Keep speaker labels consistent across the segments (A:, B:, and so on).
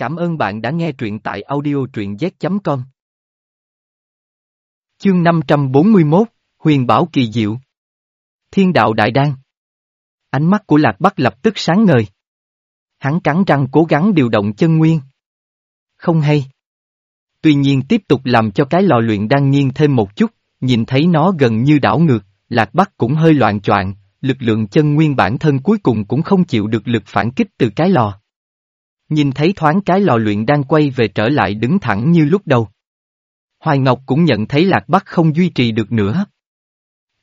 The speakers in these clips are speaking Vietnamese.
A: Cảm ơn bạn đã nghe truyện tại audio truyện z.com. Chương 541, Huyền Bảo Kỳ Diệu Thiên đạo đại đan Ánh mắt của Lạc Bắc lập tức sáng ngời. Hắn cắn răng cố gắng điều động chân nguyên. Không hay. Tuy nhiên tiếp tục làm cho cái lò luyện đang nghiêng thêm một chút, nhìn thấy nó gần như đảo ngược, Lạc Bắc cũng hơi loạn choạng, lực lượng chân nguyên bản thân cuối cùng cũng không chịu được lực phản kích từ cái lò. Nhìn thấy thoáng cái lò luyện đang quay về trở lại đứng thẳng như lúc đầu. Hoài Ngọc cũng nhận thấy Lạc Bắc không duy trì được nữa.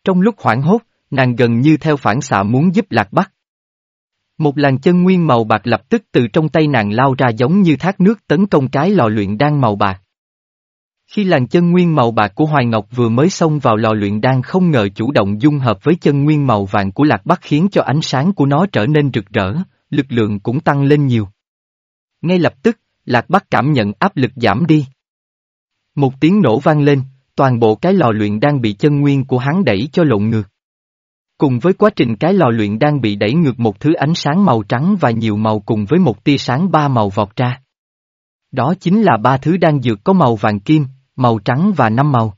A: Trong lúc hoảng hốt, nàng gần như theo phản xạ muốn giúp Lạc Bắc. Một làn chân nguyên màu bạc lập tức từ trong tay nàng lao ra giống như thác nước tấn công cái lò luyện đang màu bạc. Khi làn chân nguyên màu bạc của Hoài Ngọc vừa mới xông vào lò luyện đan không ngờ chủ động dung hợp với chân nguyên màu vàng của Lạc Bắc khiến cho ánh sáng của nó trở nên rực rỡ, lực lượng cũng tăng lên nhiều. Ngay lập tức, Lạc Bắc cảm nhận áp lực giảm đi. Một tiếng nổ vang lên, toàn bộ cái lò luyện đang bị chân nguyên của hắn đẩy cho lộn ngược. Cùng với quá trình cái lò luyện đang bị đẩy ngược một thứ ánh sáng màu trắng và nhiều màu cùng với một tia sáng ba màu vọt ra. Đó chính là ba thứ đang dược có màu vàng kim, màu trắng và năm màu.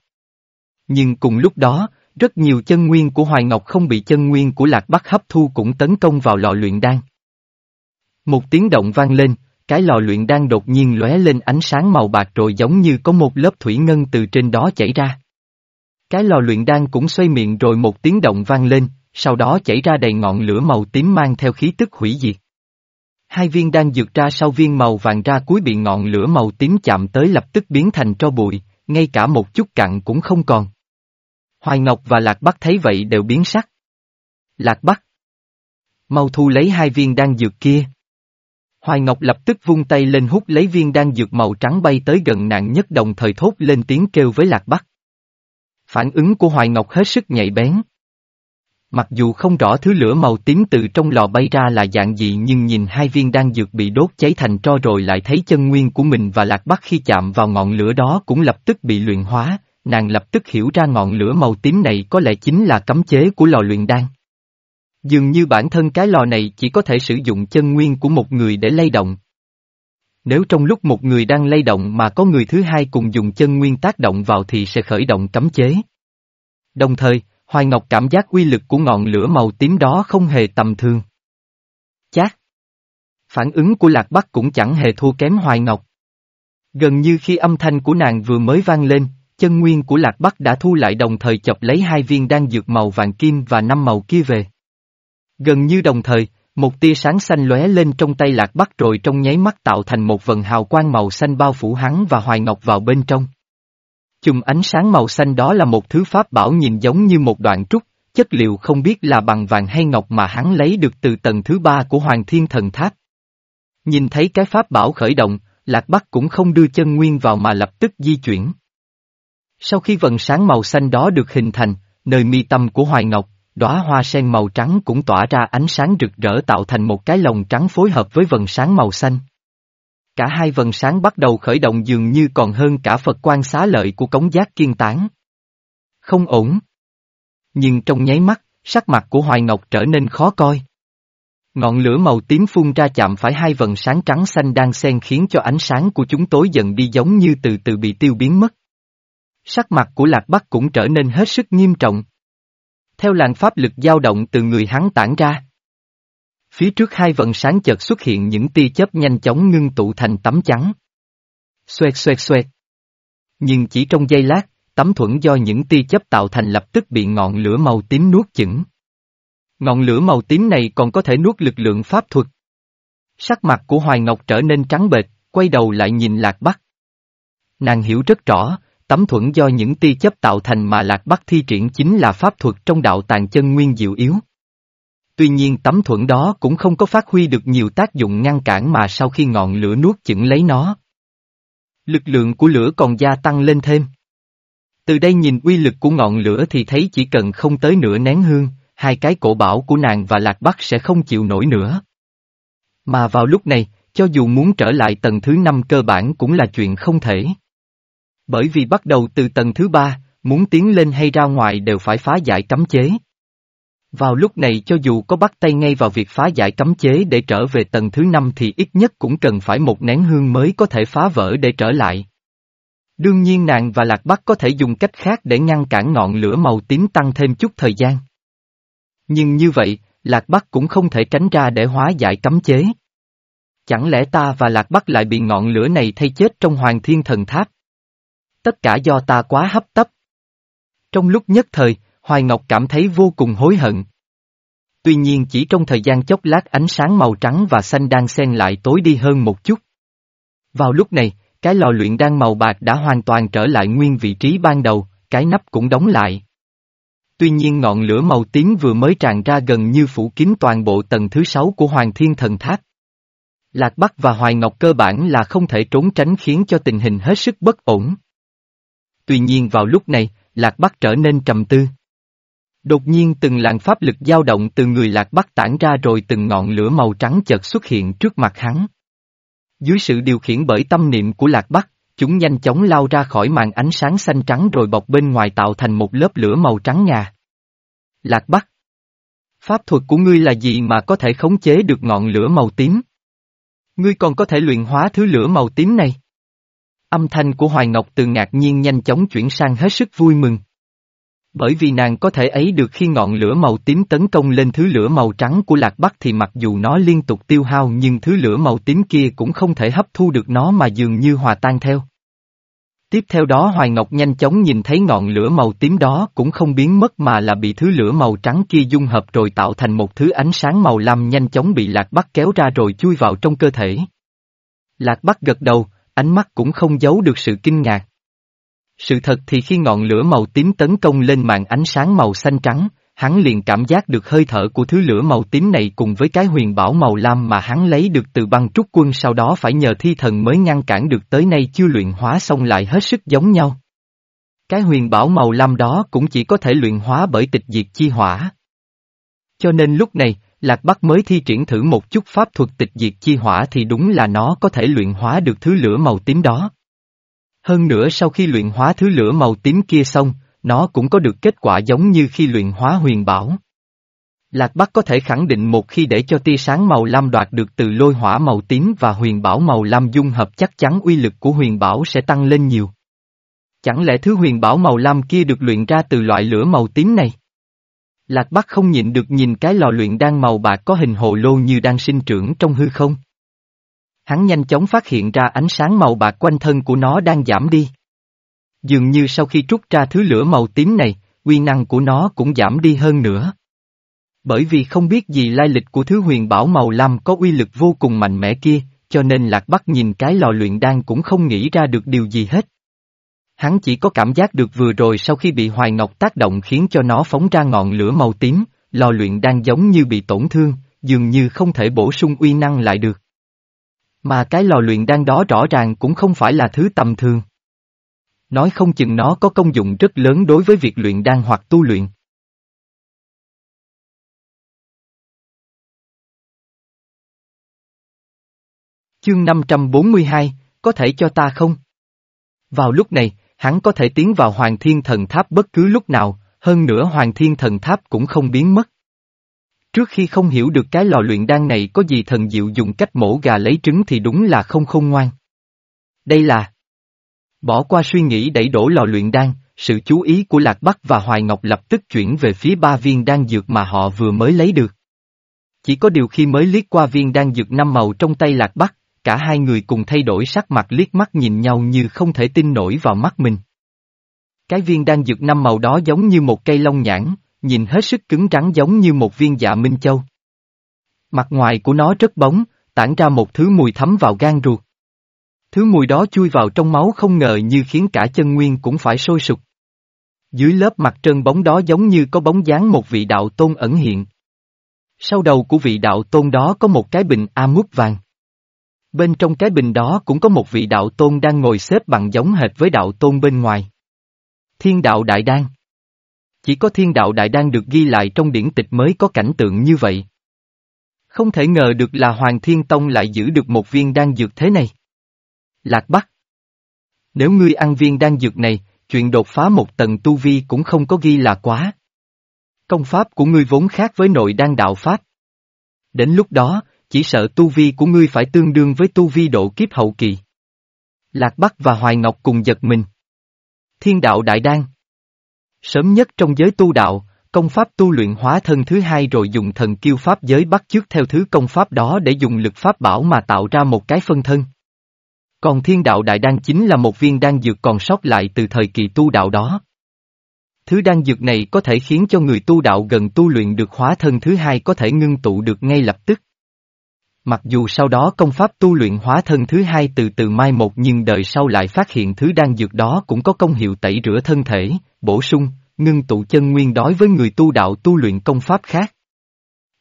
A: Nhưng cùng lúc đó, rất nhiều chân nguyên của Hoài Ngọc không bị chân nguyên của Lạc Bắc hấp thu cũng tấn công vào lò luyện đan. Một tiếng động vang lên, cái lò luyện đan đột nhiên lóe lên ánh sáng màu bạc rồi giống như có một lớp thủy ngân từ trên đó chảy ra. Cái lò luyện đan cũng xoay miệng rồi một tiếng động vang lên, sau đó chảy ra đầy ngọn lửa màu tím mang theo khí tức hủy diệt. Hai viên đan dược ra sau viên màu vàng ra cuối bị ngọn lửa màu tím chạm tới lập tức biến thành tro bụi, ngay cả một chút cặn cũng không còn. Hoài Ngọc và Lạc Bắc thấy vậy đều biến sắc. Lạc Bắc. Mau thu lấy hai viên đan dược kia. Hoài Ngọc lập tức vung tay lên hút lấy viên đan dược màu trắng bay tới gần nạn nhất đồng thời thốt lên tiếng kêu với Lạc Bắc. Phản ứng của Hoài Ngọc hết sức nhạy bén. Mặc dù không rõ thứ lửa màu tím từ trong lò bay ra là dạng gì nhưng nhìn hai viên đan dược bị đốt cháy thành tro rồi lại thấy chân nguyên của mình và Lạc Bắc khi chạm vào ngọn lửa đó cũng lập tức bị luyện hóa, nàng lập tức hiểu ra ngọn lửa màu tím này có lẽ chính là cấm chế của lò luyện đan. Dường như bản thân cái lò này chỉ có thể sử dụng chân nguyên của một người để lay động. Nếu trong lúc một người đang lay động mà có người thứ hai cùng dùng chân nguyên tác động vào thì sẽ khởi động cấm chế. Đồng thời, Hoài Ngọc cảm giác uy lực của ngọn lửa màu tím đó không hề tầm thường. Chát! Phản ứng của Lạc Bắc cũng chẳng hề thua kém Hoài Ngọc. Gần như khi âm thanh của nàng vừa mới vang lên, chân nguyên của Lạc Bắc đã thu lại đồng thời chọc lấy hai viên đan dược màu vàng kim và năm màu kia về. Gần như đồng thời, một tia sáng xanh lóe lên trong tay Lạc Bắc rồi trong nháy mắt tạo thành một vần hào quang màu xanh bao phủ hắn và Hoài Ngọc vào bên trong. Chùm ánh sáng màu xanh đó là một thứ pháp bảo nhìn giống như một đoạn trúc, chất liệu không biết là bằng vàng hay ngọc mà hắn lấy được từ tầng thứ ba của Hoàng Thiên Thần Tháp. Nhìn thấy cái pháp bảo khởi động, Lạc Bắc cũng không đưa chân nguyên vào mà lập tức di chuyển. Sau khi vần sáng màu xanh đó được hình thành, nơi mi tâm của Hoài Ngọc, đóa hoa sen màu trắng cũng tỏa ra ánh sáng rực rỡ tạo thành một cái lồng trắng phối hợp với vần sáng màu xanh. Cả hai vần sáng bắt đầu khởi động dường như còn hơn cả Phật quan xá lợi của cống giác kiên tán. Không ổn. Nhưng trong nháy mắt, sắc mặt của Hoài Ngọc trở nên khó coi. Ngọn lửa màu tím phun ra chạm phải hai vần sáng trắng xanh đang xen khiến cho ánh sáng của chúng tối dần đi giống như từ từ bị tiêu biến mất. Sắc mặt của Lạc Bắc cũng trở nên hết sức nghiêm trọng. Theo làn pháp lực dao động từ người hắn tản ra. Phía trước hai vận sáng chợt xuất hiện những tia chớp nhanh chóng ngưng tụ thành tấm trắng. Xoẹt xoẹt xoẹt. Nhưng chỉ trong giây lát, tấm thuẫn do những tia chớp tạo thành lập tức bị ngọn lửa màu tím nuốt chửng. Ngọn lửa màu tím này còn có thể nuốt lực lượng pháp thuật. Sắc mặt của Hoài Ngọc trở nên trắng bệch, quay đầu lại nhìn Lạc Bắc. Nàng hiểu rất rõ, tấm thuẫn do những tia chấp tạo thành mà Lạc Bắc thi triển chính là pháp thuật trong đạo tàng chân nguyên diệu yếu. Tuy nhiên tấm thuẫn đó cũng không có phát huy được nhiều tác dụng ngăn cản mà sau khi ngọn lửa nuốt chửng lấy nó. Lực lượng của lửa còn gia tăng lên thêm. Từ đây nhìn uy lực của ngọn lửa thì thấy chỉ cần không tới nửa nén hương, hai cái cổ bảo của nàng và Lạc Bắc sẽ không chịu nổi nữa. Mà vào lúc này, cho dù muốn trở lại tầng thứ năm cơ bản cũng là chuyện không thể. Bởi vì bắt đầu từ tầng thứ ba, muốn tiến lên hay ra ngoài đều phải phá giải cấm chế. Vào lúc này cho dù có bắt tay ngay vào việc phá giải cấm chế để trở về tầng thứ năm thì ít nhất cũng cần phải một nén hương mới có thể phá vỡ để trở lại. Đương nhiên nàng và Lạc Bắc có thể dùng cách khác để ngăn cản ngọn lửa màu tím tăng thêm chút thời gian. Nhưng như vậy, Lạc Bắc cũng không thể tránh ra để hóa giải cấm chế. Chẳng lẽ ta và Lạc Bắc lại bị ngọn lửa này thay chết trong Hoàng Thiên Thần Tháp? Tất cả do ta quá hấp tấp. Trong lúc nhất thời, Hoài Ngọc cảm thấy vô cùng hối hận. Tuy nhiên chỉ trong thời gian chốc lát ánh sáng màu trắng và xanh đang xen lại tối đi hơn một chút. Vào lúc này, cái lò luyện đan màu bạc đã hoàn toàn trở lại nguyên vị trí ban đầu, cái nắp cũng đóng lại. Tuy nhiên ngọn lửa màu tím vừa mới tràn ra gần như phủ kín toàn bộ tầng thứ sáu của Hoàng Thiên Thần Tháp. Lạc Bắc và Hoài Ngọc cơ bản là không thể trốn tránh khiến cho tình hình hết sức bất ổn. Tuy nhiên vào lúc này, Lạc Bắc trở nên trầm tư. Đột nhiên từng làn pháp lực dao động từ người Lạc Bắc tản ra rồi từng ngọn lửa màu trắng chợt xuất hiện trước mặt hắn. Dưới sự điều khiển bởi tâm niệm của Lạc Bắc, chúng nhanh chóng lao ra khỏi màn ánh sáng xanh trắng rồi bọc bên ngoài tạo thành một lớp lửa màu trắng ngà. Lạc Bắc Pháp thuật của ngươi là gì mà có thể khống chế được ngọn lửa màu tím? Ngươi còn có thể luyện hóa thứ lửa màu tím này? Âm thanh của Hoài Ngọc từ ngạc nhiên nhanh chóng chuyển sang hết sức vui mừng. Bởi vì nàng có thể ấy được khi ngọn lửa màu tím tấn công lên thứ lửa màu trắng của Lạc Bắc thì mặc dù nó liên tục tiêu hao nhưng thứ lửa màu tím kia cũng không thể hấp thu được nó mà dường như hòa tan theo. Tiếp theo đó Hoài Ngọc nhanh chóng nhìn thấy ngọn lửa màu tím đó cũng không biến mất mà là bị thứ lửa màu trắng kia dung hợp rồi tạo thành một thứ ánh sáng màu lam nhanh chóng bị Lạc Bắc kéo ra rồi chui vào trong cơ thể. Lạc Bắc gật đầu, ánh mắt cũng không giấu được sự kinh ngạc. Sự thật thì khi ngọn lửa màu tím tấn công lên màn ánh sáng màu xanh trắng, hắn liền cảm giác được hơi thở của thứ lửa màu tím này cùng với cái huyền bảo màu lam mà hắn lấy được từ băng trúc quân sau đó phải nhờ thi thần mới ngăn cản được tới nay chưa luyện hóa xong lại hết sức giống nhau. Cái huyền bảo màu lam đó cũng chỉ có thể luyện hóa bởi tịch diệt chi hỏa. Cho nên lúc này, Lạc Bắc mới thi triển thử một chút pháp thuật tịch diệt chi hỏa thì đúng là nó có thể luyện hóa được thứ lửa màu tím đó. Hơn nữa sau khi luyện hóa thứ lửa màu tím kia xong, nó cũng có được kết quả giống như khi luyện hóa huyền bảo. Lạc Bắc có thể khẳng định một khi để cho tia sáng màu lam đoạt được từ lôi hỏa màu tím và huyền bảo màu lam dung hợp chắc chắn uy lực của huyền bảo sẽ tăng lên nhiều. Chẳng lẽ thứ huyền bảo màu lam kia được luyện ra từ loại lửa màu tím này? Lạc Bắc không nhịn được nhìn cái lò luyện đan màu bạc có hình hồ lô như đang sinh trưởng trong hư không. Hắn nhanh chóng phát hiện ra ánh sáng màu bạc quanh thân của nó đang giảm đi. Dường như sau khi trút ra thứ lửa màu tím này, uy năng của nó cũng giảm đi hơn nữa. Bởi vì không biết gì lai lịch của thứ huyền bảo màu lam có uy lực vô cùng mạnh mẽ kia, cho nên Lạc Bắc nhìn cái lò luyện đan cũng không nghĩ ra được điều gì hết. Hắn chỉ có cảm giác được vừa rồi sau khi bị Hoài Ngọc tác động khiến cho nó phóng ra ngọn lửa màu tím, lò luyện đang giống như bị tổn thương, dường như không thể bổ sung uy năng lại được. Mà cái lò luyện đan đó rõ ràng cũng không phải là thứ tầm thường. Nói không chừng nó có công dụng rất lớn đối với việc luyện đan hoặc tu luyện. Chương 542, có thể cho ta không? Vào lúc này, hắn có thể tiến vào Hoàng Thiên Thần Tháp bất cứ lúc nào, hơn nữa Hoàng Thiên Thần Tháp cũng không biến mất. Trước khi không hiểu được cái lò luyện đan này có gì thần diệu dùng cách mổ gà lấy trứng thì đúng là không không ngoan. Đây là Bỏ qua suy nghĩ đẩy đổ lò luyện đan, sự chú ý của Lạc Bắc và Hoài Ngọc lập tức chuyển về phía ba viên đan dược mà họ vừa mới lấy được. Chỉ có điều khi mới liếc qua viên đan dược năm màu trong tay Lạc Bắc, cả hai người cùng thay đổi sắc mặt liếc mắt nhìn nhau như không thể tin nổi vào mắt mình. Cái viên đan dược năm màu đó giống như một cây long nhãn, nhìn hết sức cứng rắn giống như một viên dạ minh châu. Mặt ngoài của nó rất bóng, tản ra một thứ mùi thấm vào gan ruột. Thứ mùi đó chui vào trong máu không ngờ như khiến cả chân nguyên cũng phải sôi sục. Dưới lớp mặt trơn bóng đó giống như có bóng dáng một vị đạo tôn ẩn hiện. Sau đầu của vị đạo tôn đó có một cái bình a mút vàng. Bên trong cái bình đó cũng có một vị đạo tôn đang ngồi xếp bằng giống hệt với đạo tôn bên ngoài. Thiên đạo đại đan. Chỉ có thiên đạo đại đan được ghi lại trong điển tịch mới có cảnh tượng như vậy. Không thể ngờ được là Hoàng Thiên Tông lại giữ được một viên đan dược thế này. Lạc Bắc. Nếu ngươi ăn viên đan dược này, chuyện đột phá một tầng tu vi cũng không có ghi là quá. Công pháp của ngươi vốn khác với nội đan đạo pháp. Đến lúc đó, chỉ sợ tu vi của ngươi phải tương đương với tu vi độ kiếp hậu kỳ. Lạc Bắc và Hoài Ngọc cùng giật mình. Thiên đạo đại đan. Sớm nhất trong giới tu đạo, công pháp tu luyện hóa thân thứ hai rồi dùng thần kiêu pháp giới bắt chước theo thứ công pháp đó để dùng lực pháp bảo mà tạo ra một cái phân thân. Còn thiên đạo đại đan chính là một viên đan dược còn sót lại từ thời kỳ tu đạo đó. Thứ đan dược này có thể khiến cho người tu đạo gần tu luyện được hóa thân thứ hai có thể ngưng tụ được ngay lập tức. Mặc dù sau đó công pháp tu luyện hóa thân thứ hai từ từ mai một nhưng đời sau lại phát hiện thứ đang dược đó cũng có công hiệu tẩy rửa thân thể, bổ sung, ngưng tụ chân nguyên đối với người tu đạo tu luyện công pháp khác.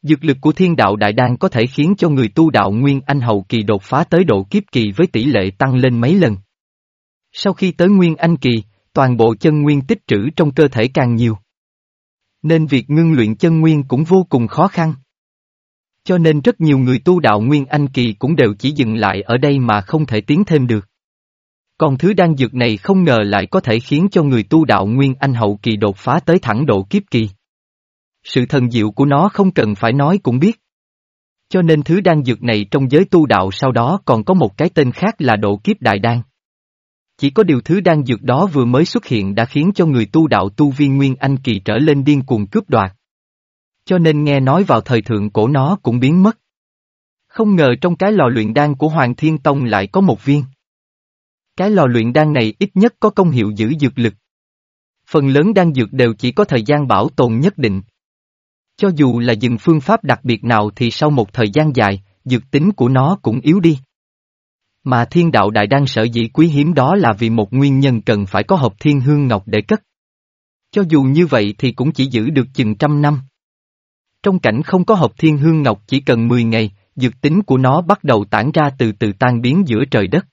A: Dược lực của thiên đạo đại đan có thể khiến cho người tu đạo nguyên anh hậu kỳ đột phá tới độ kiếp kỳ với tỷ lệ tăng lên mấy lần. Sau khi tới nguyên anh kỳ, toàn bộ chân nguyên tích trữ trong cơ thể càng nhiều. Nên việc ngưng luyện chân nguyên cũng vô cùng khó khăn. Cho nên rất nhiều người tu đạo nguyên anh kỳ cũng đều chỉ dừng lại ở đây mà không thể tiến thêm được. Còn thứ đan dược này không ngờ lại có thể khiến cho người tu đạo nguyên anh hậu kỳ đột phá tới thẳng độ kiếp kỳ. Sự thần diệu của nó không cần phải nói cũng biết. Cho nên thứ đan dược này trong giới tu đạo sau đó còn có một cái tên khác là độ kiếp đại đan. Chỉ có điều thứ đan dược đó vừa mới xuất hiện đã khiến cho người tu đạo tu viên Nguyên Anh kỳ trở lên điên cuồng cướp đoạt. Cho nên nghe nói vào thời thượng cổ nó cũng biến mất. Không ngờ trong cái lò luyện đan của Hoàng Thiên Tông lại có một viên. Cái lò luyện đan này ít nhất có công hiệu giữ dược lực. Phần lớn đan dược đều chỉ có thời gian bảo tồn nhất định. Cho dù là dừng phương pháp đặc biệt nào thì sau một thời gian dài, dược tính của nó cũng yếu đi. Mà thiên đạo đại đan sở dĩ quý hiếm đó là vì một nguyên nhân cần phải có hộp thiên hương ngọc để cất. Cho dù như vậy thì cũng chỉ giữ được chừng trăm năm. Trong cảnh không có hộp thiên hương ngọc chỉ cần 10 ngày, dược tính của nó bắt đầu tản ra từ từ tan biến giữa trời đất.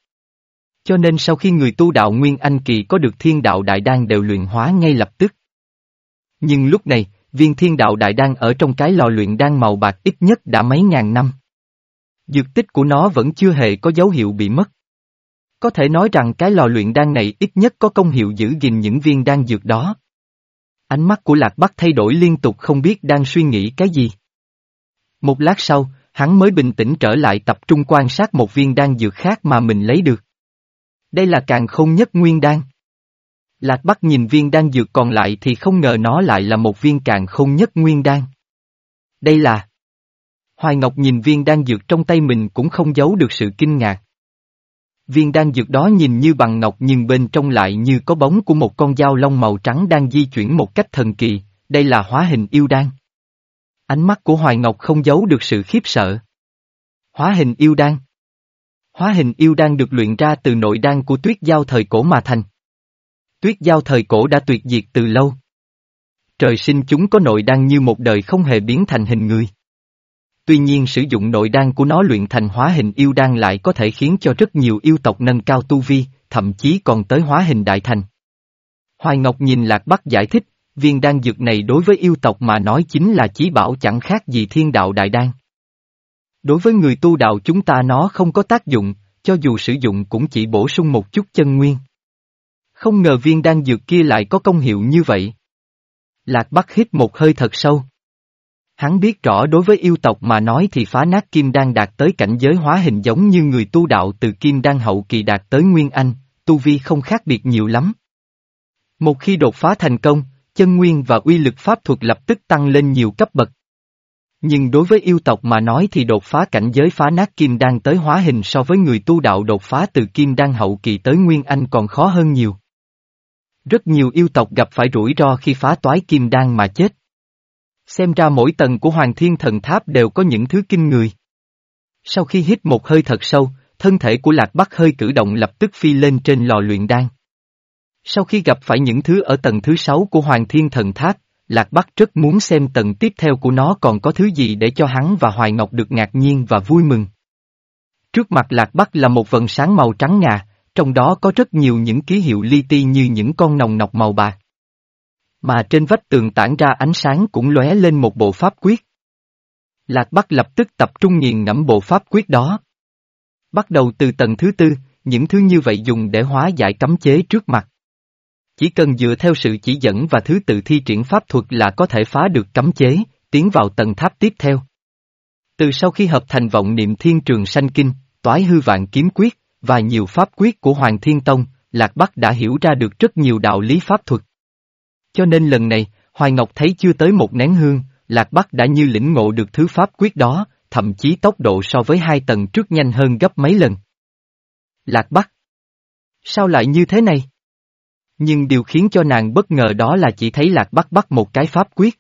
A: Cho nên sau khi người tu đạo Nguyên Anh Kỳ có được thiên đạo đại đan đều luyện hóa ngay lập tức. Nhưng lúc này, viên thiên đạo đại đan ở trong cái lò luyện đan màu bạc ít nhất đã mấy ngàn năm. Dược tích của nó vẫn chưa hề có dấu hiệu bị mất. Có thể nói rằng cái lò luyện đan này ít nhất có công hiệu giữ gìn những viên đan dược đó. Ánh mắt của Lạc Bắc thay đổi liên tục không biết đang suy nghĩ cái gì. Một lát sau, hắn mới bình tĩnh trở lại tập trung quan sát một viên đan dược khác mà mình lấy được. Đây là càng không nhất nguyên đan. Lạc Bắc nhìn viên đan dược còn lại thì không ngờ nó lại là một viên càng không nhất nguyên đan. Đây là... Hoài Ngọc nhìn viên đan dược trong tay mình cũng không giấu được sự kinh ngạc. Viên đan dược đó nhìn như bằng ngọc nhưng bên trong lại như có bóng của một con dao lông màu trắng đang di chuyển một cách thần kỳ, đây là hóa hình yêu đan. Ánh mắt của Hoài Ngọc không giấu được sự khiếp sợ. Hóa hình yêu đan. Hóa hình yêu đan được luyện ra từ nội đan của tuyết giao thời cổ mà thành. Tuyết giao thời cổ đã tuyệt diệt từ lâu. Trời sinh chúng có nội đan như một đời không hề biến thành hình người. Tuy nhiên sử dụng nội đan của nó luyện thành hóa hình yêu đan lại có thể khiến cho rất nhiều yêu tộc nâng cao tu vi, thậm chí còn tới hóa hình đại thành. Hoài Ngọc nhìn Lạc Bắc giải thích, viên đan dược này đối với yêu tộc mà nói chính là chí bảo chẳng khác gì thiên đạo đại đan. Đối với người tu đạo chúng ta nó không có tác dụng, cho dù sử dụng cũng chỉ bổ sung một chút chân nguyên. Không ngờ viên đan dược kia lại có công hiệu như vậy. Lạc Bắc hít một hơi thật sâu. Hắn biết rõ đối với yêu tộc mà nói thì phá nát kim đan đạt tới cảnh giới hóa hình giống như người tu đạo từ kim đan hậu kỳ đạt tới nguyên anh, tu vi không khác biệt nhiều lắm. Một khi đột phá thành công, chân nguyên và uy lực pháp thuật lập tức tăng lên nhiều cấp bậc. Nhưng đối với yêu tộc mà nói thì đột phá cảnh giới phá nát kim đan tới hóa hình so với người tu đạo đột phá từ kim đan hậu kỳ tới nguyên anh còn khó hơn nhiều. Rất nhiều yêu tộc gặp phải rủi ro khi phá toái kim đan mà chết. Xem ra mỗi tầng của Hoàng Thiên Thần Tháp đều có những thứ kinh người. Sau khi hít một hơi thật sâu, thân thể của Lạc Bắc hơi cử động lập tức phi lên trên lò luyện đan. Sau khi gặp phải những thứ ở tầng thứ sáu của Hoàng Thiên Thần Tháp, Lạc Bắc rất muốn xem tầng tiếp theo của nó còn có thứ gì để cho hắn và Hoài Ngọc được ngạc nhiên và vui mừng. Trước mặt Lạc Bắc là một vần sáng màu trắng ngà, trong đó có rất nhiều những ký hiệu li ti như những con nòng nọc màu bạc. Mà trên vách tường tản ra ánh sáng cũng lóe lên một bộ pháp quyết. Lạc Bắc lập tức tập trung nghiền ngẫm bộ pháp quyết đó. Bắt đầu từ tầng thứ tư, những thứ như vậy dùng để hóa giải cấm chế trước mặt. Chỉ cần dựa theo sự chỉ dẫn và thứ tự thi triển pháp thuật là có thể phá được cấm chế, tiến vào tầng tháp tiếp theo. Từ sau khi hợp thành vọng niệm thiên trường sanh kinh, toái hư vạn kiếm quyết, và nhiều pháp quyết của Hoàng Thiên Tông, Lạc Bắc đã hiểu ra được rất nhiều đạo lý pháp thuật. Cho nên lần này, Hoài Ngọc thấy chưa tới một nén hương, Lạc Bắc đã như lĩnh ngộ được thứ pháp quyết đó, thậm chí tốc độ so với hai tầng trước nhanh hơn gấp mấy lần. Lạc Bắc Sao lại như thế này? Nhưng điều khiến cho nàng bất ngờ đó là chỉ thấy Lạc Bắc bắt một cái pháp quyết.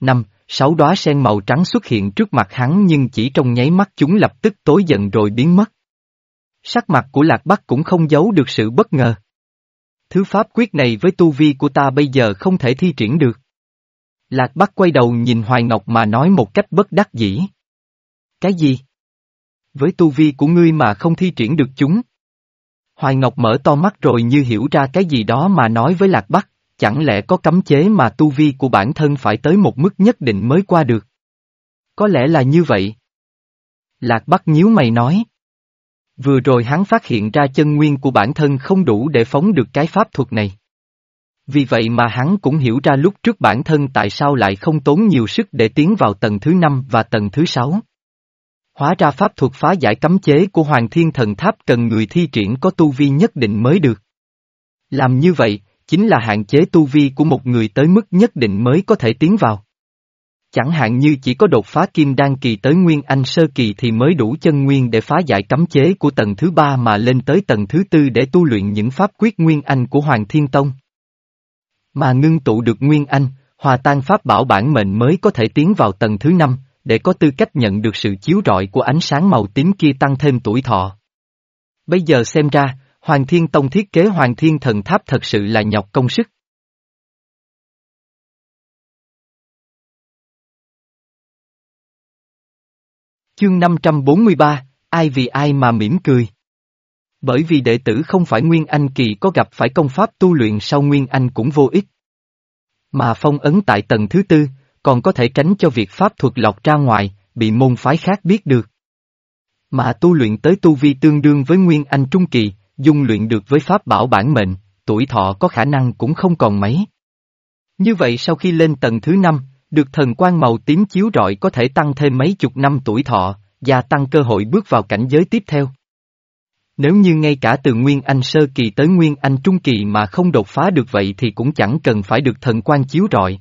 A: Năm, sáu đóa sen màu trắng xuất hiện trước mặt hắn nhưng chỉ trong nháy mắt chúng lập tức tối dần rồi biến mất. Sắc mặt của Lạc Bắc cũng không giấu được sự bất ngờ. Thứ pháp quyết này với tu vi của ta bây giờ không thể thi triển được. Lạc Bắc quay đầu nhìn Hoài Ngọc mà nói một cách bất đắc dĩ. Cái gì? Với tu vi của ngươi mà không thi triển được chúng. Hoài Ngọc mở to mắt rồi như hiểu ra cái gì đó mà nói với Lạc Bắc, chẳng lẽ có cấm chế mà tu vi của bản thân phải tới một mức nhất định mới qua được? Có lẽ là như vậy. Lạc Bắc nhíu mày nói. Vừa rồi hắn phát hiện ra chân nguyên của bản thân không đủ để phóng được cái pháp thuật này. Vì vậy mà hắn cũng hiểu ra lúc trước bản thân tại sao lại không tốn nhiều sức để tiến vào tầng thứ năm và tầng thứ sáu. Hóa ra pháp thuật phá giải cấm chế của Hoàng Thiên Thần Tháp cần người thi triển có tu vi nhất định mới được. Làm như vậy, chính là hạn chế tu vi của một người tới mức nhất định mới có thể tiến vào. Chẳng hạn như chỉ có đột phá kim đan kỳ tới nguyên anh sơ kỳ thì mới đủ chân nguyên để phá giải cấm chế của tầng thứ ba mà lên tới tầng thứ tư để tu luyện những pháp quyết nguyên anh của Hoàng Thiên Tông. Mà ngưng tụ được nguyên anh, hòa tan pháp bảo bản mệnh mới có thể tiến vào tầng thứ năm, để có tư cách nhận được sự chiếu rọi của ánh sáng màu tím kia tăng thêm tuổi thọ. Bây giờ xem ra, Hoàng Thiên Tông thiết kế Hoàng Thiên Thần Tháp thật sự là nhọc công sức. Chương 543, ai vì ai mà mỉm cười. Bởi vì đệ tử không phải Nguyên Anh kỳ có gặp phải công pháp tu luyện sau Nguyên Anh cũng vô ích. Mà phong ấn tại tầng thứ tư, còn có thể tránh cho việc pháp thuật lọc ra ngoài, bị môn phái khác biết được. Mà tu luyện tới tu vi tương đương với Nguyên Anh Trung Kỳ, dung luyện được với pháp bảo bản mệnh, tuổi thọ có khả năng cũng không còn mấy. Như vậy sau khi lên tầng thứ năm, được thần quan màu tím chiếu rọi có thể tăng thêm mấy chục năm tuổi thọ, gia tăng cơ hội bước vào cảnh giới tiếp theo. Nếu như ngay cả từ Nguyên Anh Sơ Kỳ tới Nguyên Anh Trung Kỳ mà không đột phá được vậy thì cũng chẳng cần phải được thần quan chiếu rọi.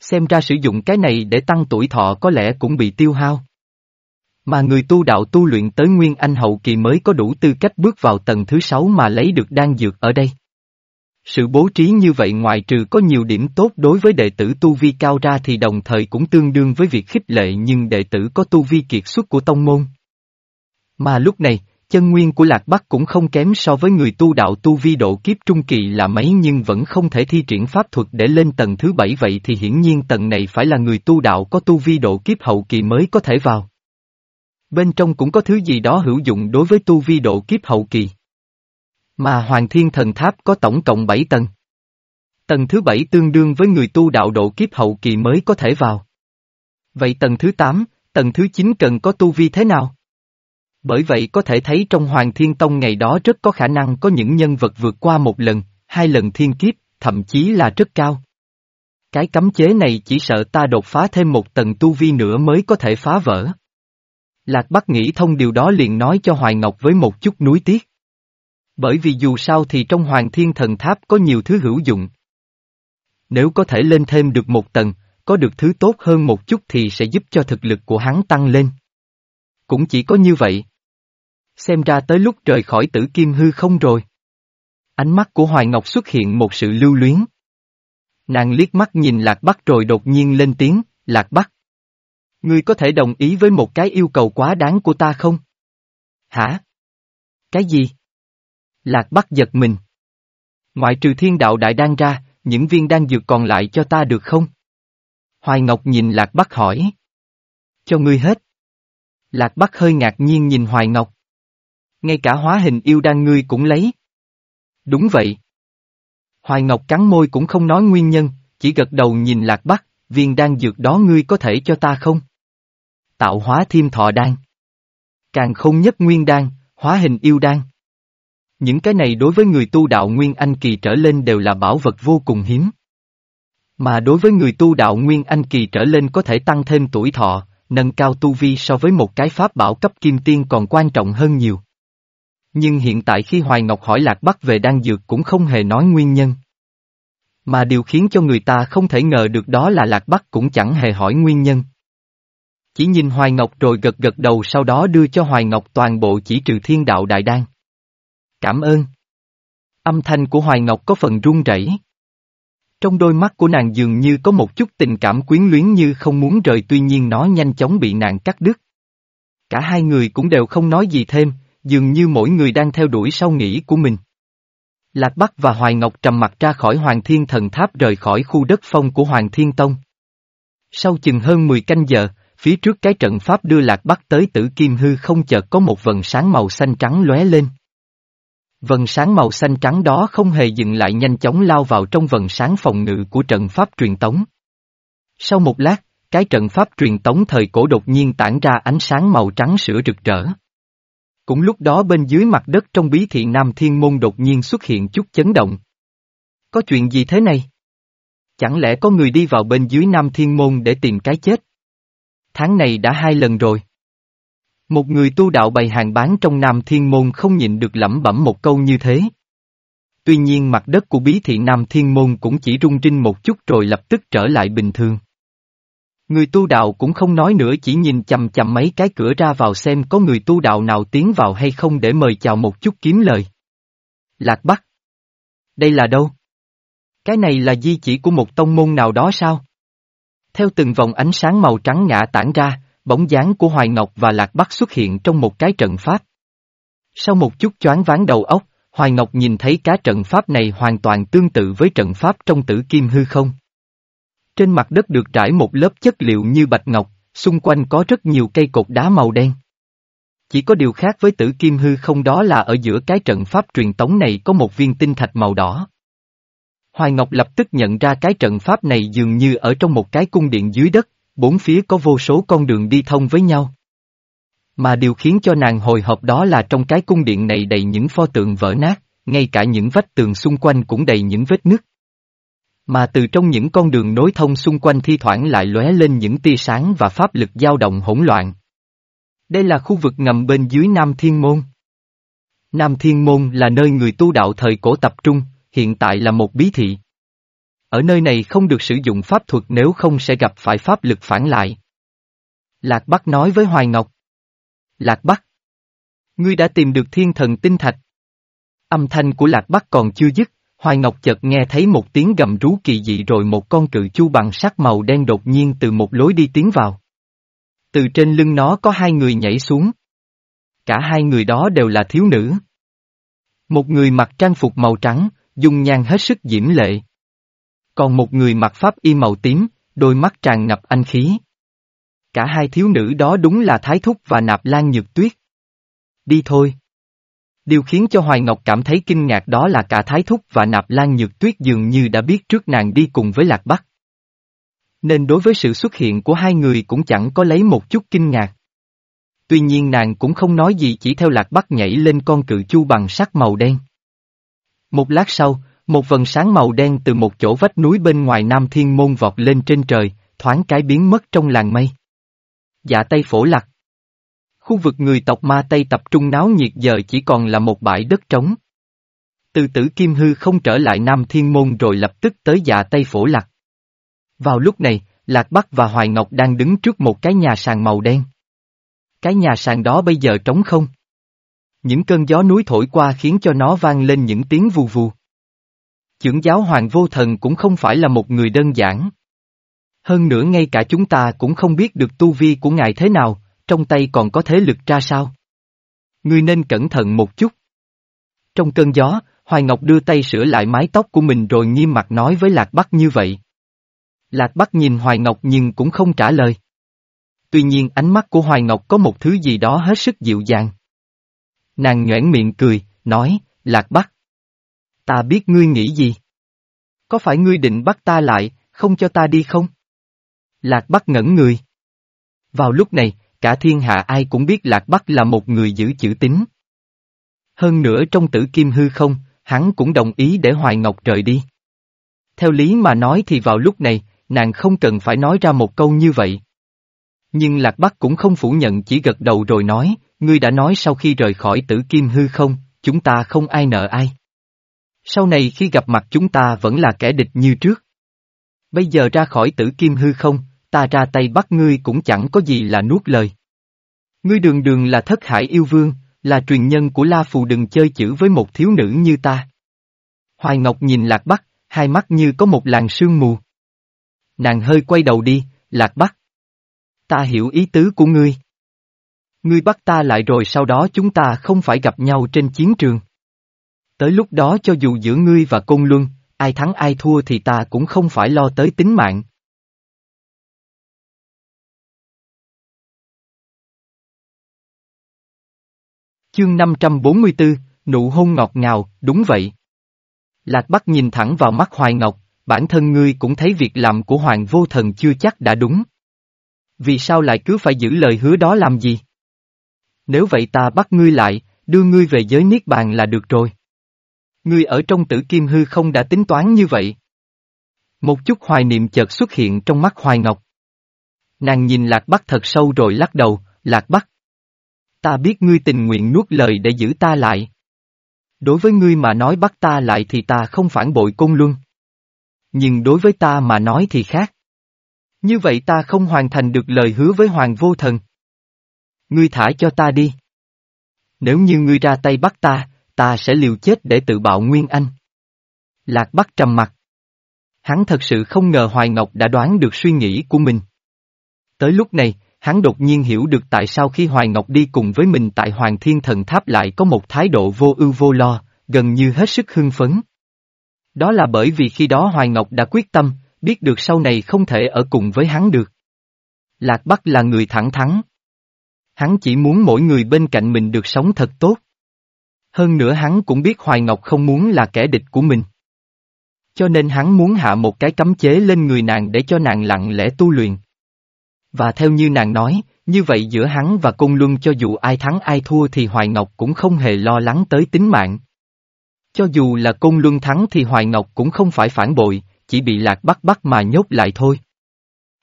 A: Xem ra sử dụng cái này để tăng tuổi thọ có lẽ cũng bị tiêu hao. Mà người tu đạo tu luyện tới Nguyên Anh Hậu Kỳ mới có đủ tư cách bước vào tầng thứ sáu mà lấy được đan dược ở đây. Sự bố trí như vậy ngoài trừ có nhiều điểm tốt đối với đệ tử tu vi cao ra thì đồng thời cũng tương đương với việc khích lệ nhưng đệ tử có tu vi kiệt xuất của tông môn. Mà lúc này, chân nguyên của Lạc Bắc cũng không kém so với người tu đạo tu vi độ kiếp trung kỳ là mấy nhưng vẫn không thể thi triển pháp thuật để lên tầng thứ bảy vậy thì hiển nhiên tầng này phải là người tu đạo có tu vi độ kiếp hậu kỳ mới có thể vào. Bên trong cũng có thứ gì đó hữu dụng đối với tu vi độ kiếp hậu kỳ. Mà Hoàng Thiên Thần Tháp có tổng cộng 7 tầng. Tầng thứ 7 tương đương với người tu đạo độ kiếp hậu kỳ mới có thể vào. Vậy tầng thứ 8, tầng thứ 9 cần có tu vi thế nào? Bởi vậy có thể thấy trong Hoàng Thiên Tông ngày đó rất có khả năng có những nhân vật vượt qua một lần, hai lần thiên kiếp, thậm chí là rất cao. Cái cấm chế này chỉ sợ ta đột phá thêm một tầng tu vi nữa mới có thể phá vỡ. Lạc Bắc nghĩ thông điều đó liền nói cho Hoài Ngọc với một chút nuối tiếc. Bởi vì dù sao thì trong Hoàng Thiên Thần Tháp có nhiều thứ hữu dụng. Nếu có thể lên thêm được một tầng, có được thứ tốt hơn một chút thì sẽ giúp cho thực lực của hắn tăng lên. Cũng chỉ có như vậy. Xem ra tới lúc rời khỏi tử kim hư không rồi. Ánh mắt của Hoài Ngọc xuất hiện một sự lưu luyến. Nàng liếc mắt nhìn Lạc Bắc rồi đột nhiên lên tiếng, Lạc Bắc. Ngươi có thể đồng ý với một cái yêu cầu quá đáng của ta không? Hả? Cái gì? Lạc Bắc giật mình. Ngoại trừ thiên đạo đại đan ra, những viên đan dược còn lại cho ta được không? Hoài Ngọc nhìn Lạc Bắc hỏi. Cho ngươi hết. Lạc Bắc hơi ngạc nhiên nhìn Hoài Ngọc. Ngay cả hóa hình yêu đan ngươi cũng lấy. Đúng vậy. Hoài Ngọc cắn môi cũng không nói nguyên nhân, chỉ gật đầu nhìn Lạc Bắc, viên đan dược đó ngươi có thể cho ta không? Tạo hóa thêm thọ đan. Càng không nhất nguyên đan, hóa hình yêu đan. Những cái này đối với người tu đạo Nguyên Anh Kỳ trở lên đều là bảo vật vô cùng hiếm. Mà đối với người tu đạo Nguyên Anh Kỳ trở lên có thể tăng thêm tuổi thọ, nâng cao tu vi so với một cái pháp bảo cấp kim tiên còn quan trọng hơn nhiều. Nhưng hiện tại khi Hoài Ngọc hỏi Lạc Bắc về đan dược cũng không hề nói nguyên nhân. Mà điều khiến cho người ta không thể ngờ được đó là Lạc Bắc cũng chẳng hề hỏi nguyên nhân. Chỉ nhìn Hoài Ngọc rồi gật gật đầu sau đó đưa cho Hoài Ngọc toàn bộ chỉ trừ thiên đạo đại đan. Cảm ơn. Âm thanh của Hoài Ngọc có phần run rẩy. Trong đôi mắt của nàng dường như có một chút tình cảm quyến luyến như không muốn rời tuy nhiên nó nhanh chóng bị nàng cắt đứt. Cả hai người cũng đều không nói gì thêm, dường như mỗi người đang theo đuổi sau nghĩ của mình. Lạc Bắc và Hoài Ngọc trầm mặt ra khỏi Hoàng Thiên Thần Tháp rời khỏi khu đất phong của Hoàng Thiên Tông. Sau chừng hơn 10 canh giờ, phía trước cái trận pháp đưa Lạc Bắc tới tử kim hư không chợt có một vần sáng màu xanh trắng lóe lên. Vần sáng màu xanh trắng đó không hề dừng lại nhanh chóng lao vào trong vần sáng phòng ngự của trận pháp truyền tống. Sau một lát, cái trận pháp truyền tống thời cổ đột nhiên tản ra ánh sáng màu trắng sữa rực rỡ. Cũng lúc đó bên dưới mặt đất trong bí thị Nam Thiên Môn đột nhiên xuất hiện chút chấn động. Có chuyện gì thế này? Chẳng lẽ có người đi vào bên dưới Nam Thiên Môn để tìm cái chết? Tháng này đã hai lần rồi. Một người tu đạo bày hàng bán trong Nam Thiên Môn không nhịn được lẩm bẩm một câu như thế. Tuy nhiên mặt đất của bí thị Nam Thiên Môn cũng chỉ rung rinh một chút rồi lập tức trở lại bình thường. Người tu đạo cũng không nói nữa chỉ nhìn chầm chầm mấy cái cửa ra vào xem có người tu đạo nào tiến vào hay không để mời chào một chút kiếm lời. Lạc Bắc. Đây là đâu? Cái này là di chỉ của một tông môn nào đó sao? Theo từng vòng ánh sáng màu trắng ngã tản ra, bóng dáng của Hoài Ngọc và Lạc Bắc xuất hiện trong một cái trận pháp. Sau một chút choáng váng đầu óc, Hoài Ngọc nhìn thấy cá trận pháp này hoàn toàn tương tự với trận pháp trong tử kim hư không. Trên mặt đất được trải một lớp chất liệu như bạch ngọc, xung quanh có rất nhiều cây cột đá màu đen. Chỉ có điều khác với tử kim hư không đó là ở giữa cái trận pháp truyền tống này có một viên tinh thạch màu đỏ. Hoài Ngọc lập tức nhận ra cái trận pháp này dường như ở trong một cái cung điện dưới đất, bốn phía có vô số con đường đi thông với nhau. Mà điều khiến cho nàng hồi hộp đó là trong cái cung điện này đầy những pho tượng vỡ nát, ngay cả những vách tường xung quanh cũng đầy những vết nứt. Mà từ trong những con đường nối thông xung quanh thi thoảng lại lóe lên những tia sáng và pháp lực dao động hỗn loạn. Đây là khu vực ngầm bên dưới Nam Thiên Môn. Nam Thiên Môn là nơi người tu đạo thời cổ tập trung, hiện tại là một bí thị. Ở nơi này không được sử dụng pháp thuật nếu không sẽ gặp phải pháp lực phản lại. Lạc Bắc nói với Hoài Ngọc. Lạc Bắc. Ngươi đã tìm được thiên thần tinh thạch. Âm thanh của Lạc Bắc còn chưa dứt, Hoài Ngọc chợt nghe thấy một tiếng gầm rú kỳ dị rồi một con cự chu bằng sắc màu đen đột nhiên từ một lối đi tiến vào. Từ trên lưng nó có hai người nhảy xuống. Cả hai người đó đều là thiếu nữ. Một người mặc trang phục màu trắng, dung nhan hết sức diễm lệ. Còn một người mặc pháp y màu tím, đôi mắt tràn ngập anh khí. Cả hai thiếu nữ đó đúng là Thái Thúc và Nạp Lan Nhược Tuyết. Đi thôi. Điều khiến cho Hoài Ngọc cảm thấy kinh ngạc đó là cả Thái Thúc và Nạp Lan Nhược Tuyết dường như đã biết trước nàng đi cùng với Lạc Bắc. Nên đối với sự xuất hiện của hai người cũng chẳng có lấy một chút kinh ngạc. Tuy nhiên nàng cũng không nói gì chỉ theo Lạc Bắc nhảy lên con cự chu bằng sắc màu đen. Một lát sau, một vần sáng màu đen từ một chỗ vách núi bên ngoài Nam Thiên Môn vọt lên trên trời, thoáng cái biến mất trong làng mây. Dạ Tây Phổ Lạc Khu vực người tộc Ma Tây tập trung náo nhiệt giờ chỉ còn là một bãi đất trống. Từ tử Kim Hư không trở lại Nam Thiên Môn rồi lập tức tới dạ Tây Phổ Lạc. Vào lúc này, Lạc Bắc và Hoài Ngọc đang đứng trước một cái nhà sàn màu đen. Cái nhà sàn đó bây giờ trống không. Những cơn gió núi thổi qua khiến cho nó vang lên những tiếng vù vù. Chưởng giáo hoàng vô thần cũng không phải là một người đơn giản. Hơn nữa ngay cả chúng ta cũng không biết được tu vi của ngài thế nào, trong tay còn có thế lực ra sao. Ngươi nên cẩn thận một chút. Trong cơn gió, Hoài Ngọc đưa tay sửa lại mái tóc của mình rồi nghiêm mặt nói với Lạc Bắc như vậy. Lạc Bắc nhìn Hoài Ngọc nhưng cũng không trả lời. Tuy nhiên ánh mắt của Hoài Ngọc có một thứ gì đó hết sức dịu dàng. Nàng nhoẻn miệng cười, nói, Lạc Bắc. Ta biết ngươi nghĩ gì? Có phải ngươi định bắt ta lại, không cho ta đi không? Lạc Bắc ngẩn người. Vào lúc này, cả thiên hạ ai cũng biết Lạc Bắc là một người giữ chữ tín. Hơn nữa trong tử kim hư không, hắn cũng đồng ý để Hoài Ngọc rời đi. Theo lý mà nói thì vào lúc này, nàng không cần phải nói ra một câu như vậy. Nhưng Lạc Bắc cũng không phủ nhận chỉ gật đầu rồi nói, ngươi đã nói sau khi rời khỏi tử kim hư không, chúng ta không ai nợ ai. Sau này khi gặp mặt chúng ta vẫn là kẻ địch như trước. Bây giờ ra khỏi tử kim hư không, ta ra tay bắt ngươi cũng chẳng có gì là nuốt lời. Ngươi đường đường là thất hải yêu vương, là truyền nhân của La Phù đừng chơi chữ với một thiếu nữ như ta. Hoài Ngọc nhìn Lạc Bắc, hai mắt như có một làn sương mù. Nàng hơi quay đầu đi, Lạc Bắc. Ta hiểu ý tứ của ngươi. Ngươi bắt ta lại rồi sau đó chúng ta không phải gặp nhau trên chiến trường. Tới lúc đó cho dù giữa ngươi và Côn Luân, ai thắng ai thua thì ta cũng không phải lo tới tính mạng. Chương 544, nụ hôn ngọt ngào, đúng vậy. Lạc Bắc nhìn thẳng vào mắt Hoài Ngọc, bản thân ngươi cũng thấy việc làm của Hoàng Vô Thần chưa chắc đã đúng. Vì sao lại cứ phải giữ lời hứa đó làm gì? Nếu vậy ta bắt ngươi lại, đưa ngươi về giới Niết Bàn là được rồi. Ngươi ở trong tử kim hư không đã tính toán như vậy. Một chút hoài niệm chợt xuất hiện trong mắt Hoài Ngọc. Nàng nhìn Lạc Bắc thật sâu rồi lắc đầu, Lạc Bắc. Ta biết ngươi tình nguyện nuốt lời để giữ ta lại. Đối với ngươi mà nói bắt ta lại thì ta không phản bội cung luân. Nhưng đối với ta mà nói thì khác. Như vậy ta không hoàn thành được lời hứa với Hoàng Vô Thần. Ngươi thả cho ta đi. Nếu như ngươi ra tay bắt ta, ta sẽ liều chết để tự bạo Nguyên Anh. Lạc Bắc trầm mặt. Hắn thật sự không ngờ Hoài Ngọc đã đoán được suy nghĩ của mình. Tới lúc này, hắn đột nhiên hiểu được tại sao khi Hoài Ngọc đi cùng với mình tại Hoàng Thiên Thần Tháp lại có một thái độ vô ưu vô lo, gần như hết sức hưng phấn. Đó là bởi vì khi đó Hoài Ngọc đã quyết tâm, biết được sau này không thể ở cùng với hắn được. Lạc Bắc là người thẳng thắn. Hắn chỉ muốn mỗi người bên cạnh mình được sống thật tốt. Hơn nữa hắn cũng biết Hoài Ngọc không muốn là kẻ địch của mình. Cho nên hắn muốn hạ một cái cấm chế lên người nàng để cho nàng lặng lẽ tu luyện. Và theo như nàng nói, như vậy giữa hắn và Cung Luân cho dù ai thắng ai thua thì Hoài Ngọc cũng không hề lo lắng tới tính mạng. Cho dù là Cung Luân thắng thì Hoài Ngọc cũng không phải phản bội, chỉ bị Lạc Bắc bắt mà nhốt lại thôi.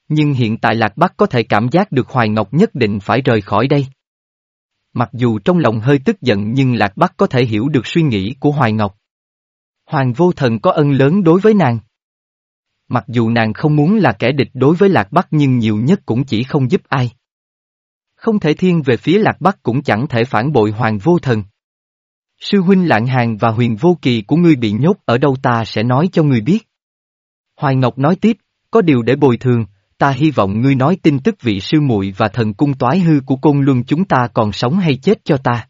A: Nhưng hiện tại Lạc Bắc có thể cảm giác được Hoài Ngọc nhất định phải rời khỏi đây. Mặc dù trong lòng hơi tức giận nhưng Lạc Bắc có thể hiểu được suy nghĩ của Hoài Ngọc. Hoàng vô thần có ân lớn đối với nàng. Mặc dù nàng không muốn là kẻ địch đối với Lạc Bắc nhưng nhiều nhất cũng chỉ không giúp ai. Không thể thiên về phía Lạc Bắc cũng chẳng thể phản bội Hoàng vô thần. Sư huynh lạng hàng và huyền vô kỳ của ngươi bị nhốt ở đâu ta sẽ nói cho ngươi biết. Hoài Ngọc nói tiếp, có điều để bồi thường, ta hy vọng ngươi nói tin tức vị sư muội và thần cung toái hư của côn luân chúng ta còn sống hay chết cho ta.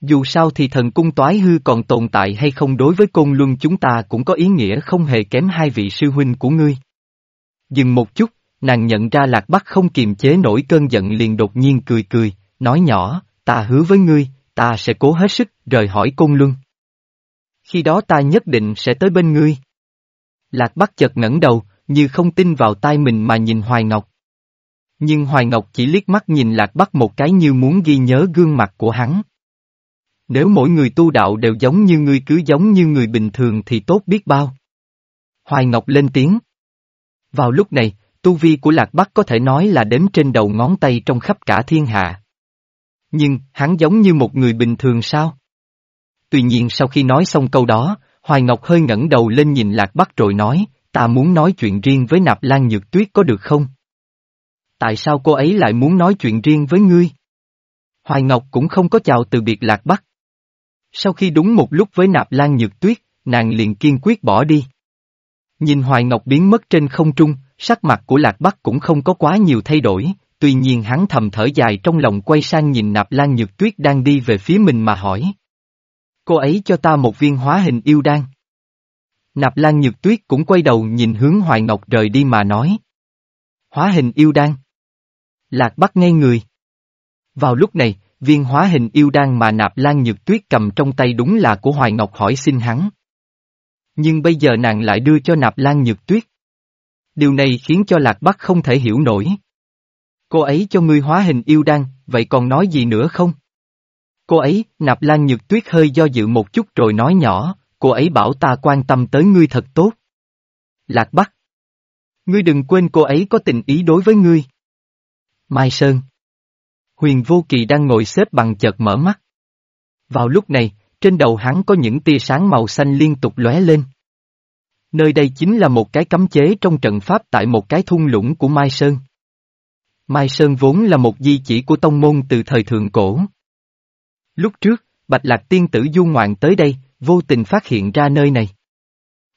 A: Dù sao thì thần cung toái hư còn tồn tại hay không đối với côn luân chúng ta cũng có ý nghĩa không hề kém hai vị sư huynh của ngươi. Dừng một chút, nàng nhận ra lạc bắc không kiềm chế nổi cơn giận liền đột nhiên cười cười, nói nhỏ, ta hứa với ngươi, ta sẽ cố hết sức rời hỏi côn luân. Khi đó ta nhất định sẽ tới bên ngươi. Lạc Bắc chợt ngẩng đầu, như không tin vào tai mình mà nhìn Hoài Ngọc. Nhưng Hoài Ngọc chỉ liếc mắt nhìn Lạc Bắc một cái như muốn ghi nhớ gương mặt của hắn. Nếu mỗi người tu đạo đều giống như ngươi cứ giống như người bình thường thì tốt biết bao. Hoài Ngọc lên tiếng. Vào lúc này, tu vi của Lạc Bắc có thể nói là đếm trên đầu ngón tay trong khắp cả thiên hạ. Nhưng, hắn giống như một người bình thường sao? Tuy nhiên sau khi nói xong câu đó, Hoài Ngọc hơi ngẩng đầu lên nhìn Lạc Bắc rồi nói, ta muốn nói chuyện riêng với Nạp Lan Nhược Tuyết có được không? Tại sao cô ấy lại muốn nói chuyện riêng với ngươi? Hoài Ngọc cũng không có chào từ biệt Lạc Bắc. Sau khi đúng một lúc với Nạp Lan Nhược Tuyết, nàng liền kiên quyết bỏ đi. Nhìn Hoài Ngọc biến mất trên không trung, sắc mặt của Lạc Bắc cũng không có quá nhiều thay đổi, tuy nhiên hắn thầm thở dài trong lòng quay sang nhìn Nạp Lan Nhược Tuyết đang đi về phía mình mà hỏi. Cô ấy cho ta một viên hóa hình yêu đan. Nạp Lan Nhược Tuyết cũng quay đầu nhìn hướng Hoài Ngọc rời đi mà nói. Hóa hình yêu đan. Lạc bắt ngay người. Vào lúc này, viên hóa hình yêu đan mà Nạp Lan Nhược Tuyết cầm trong tay đúng là của Hoài Ngọc hỏi xin hắn. Nhưng bây giờ nàng lại đưa cho Nạp Lan Nhược Tuyết. Điều này khiến cho Lạc Bắc không thể hiểu nổi. Cô ấy cho ngươi hóa hình yêu đan, vậy còn nói gì nữa không? Cô ấy, Nạp Lan Nhược Tuyết hơi do dự một chút rồi nói nhỏ, cô ấy bảo ta quan tâm tới ngươi thật tốt. Lạc Bắc. Ngươi đừng quên cô ấy có tình ý đối với ngươi. Mai Sơn. Huyền Vô Kỳ đang ngồi xếp bằng chợt mở mắt. Vào lúc này, trên đầu hắn có những tia sáng màu xanh liên tục lóe lên. Nơi đây chính là một cái cấm chế trong trận pháp tại một cái thung lũng của Mai Sơn. Mai Sơn vốn là một di chỉ của tông môn từ thời thượng cổ. Lúc trước, Bạch Lạc Tiên Tử du ngoạn tới đây, vô tình phát hiện ra nơi này.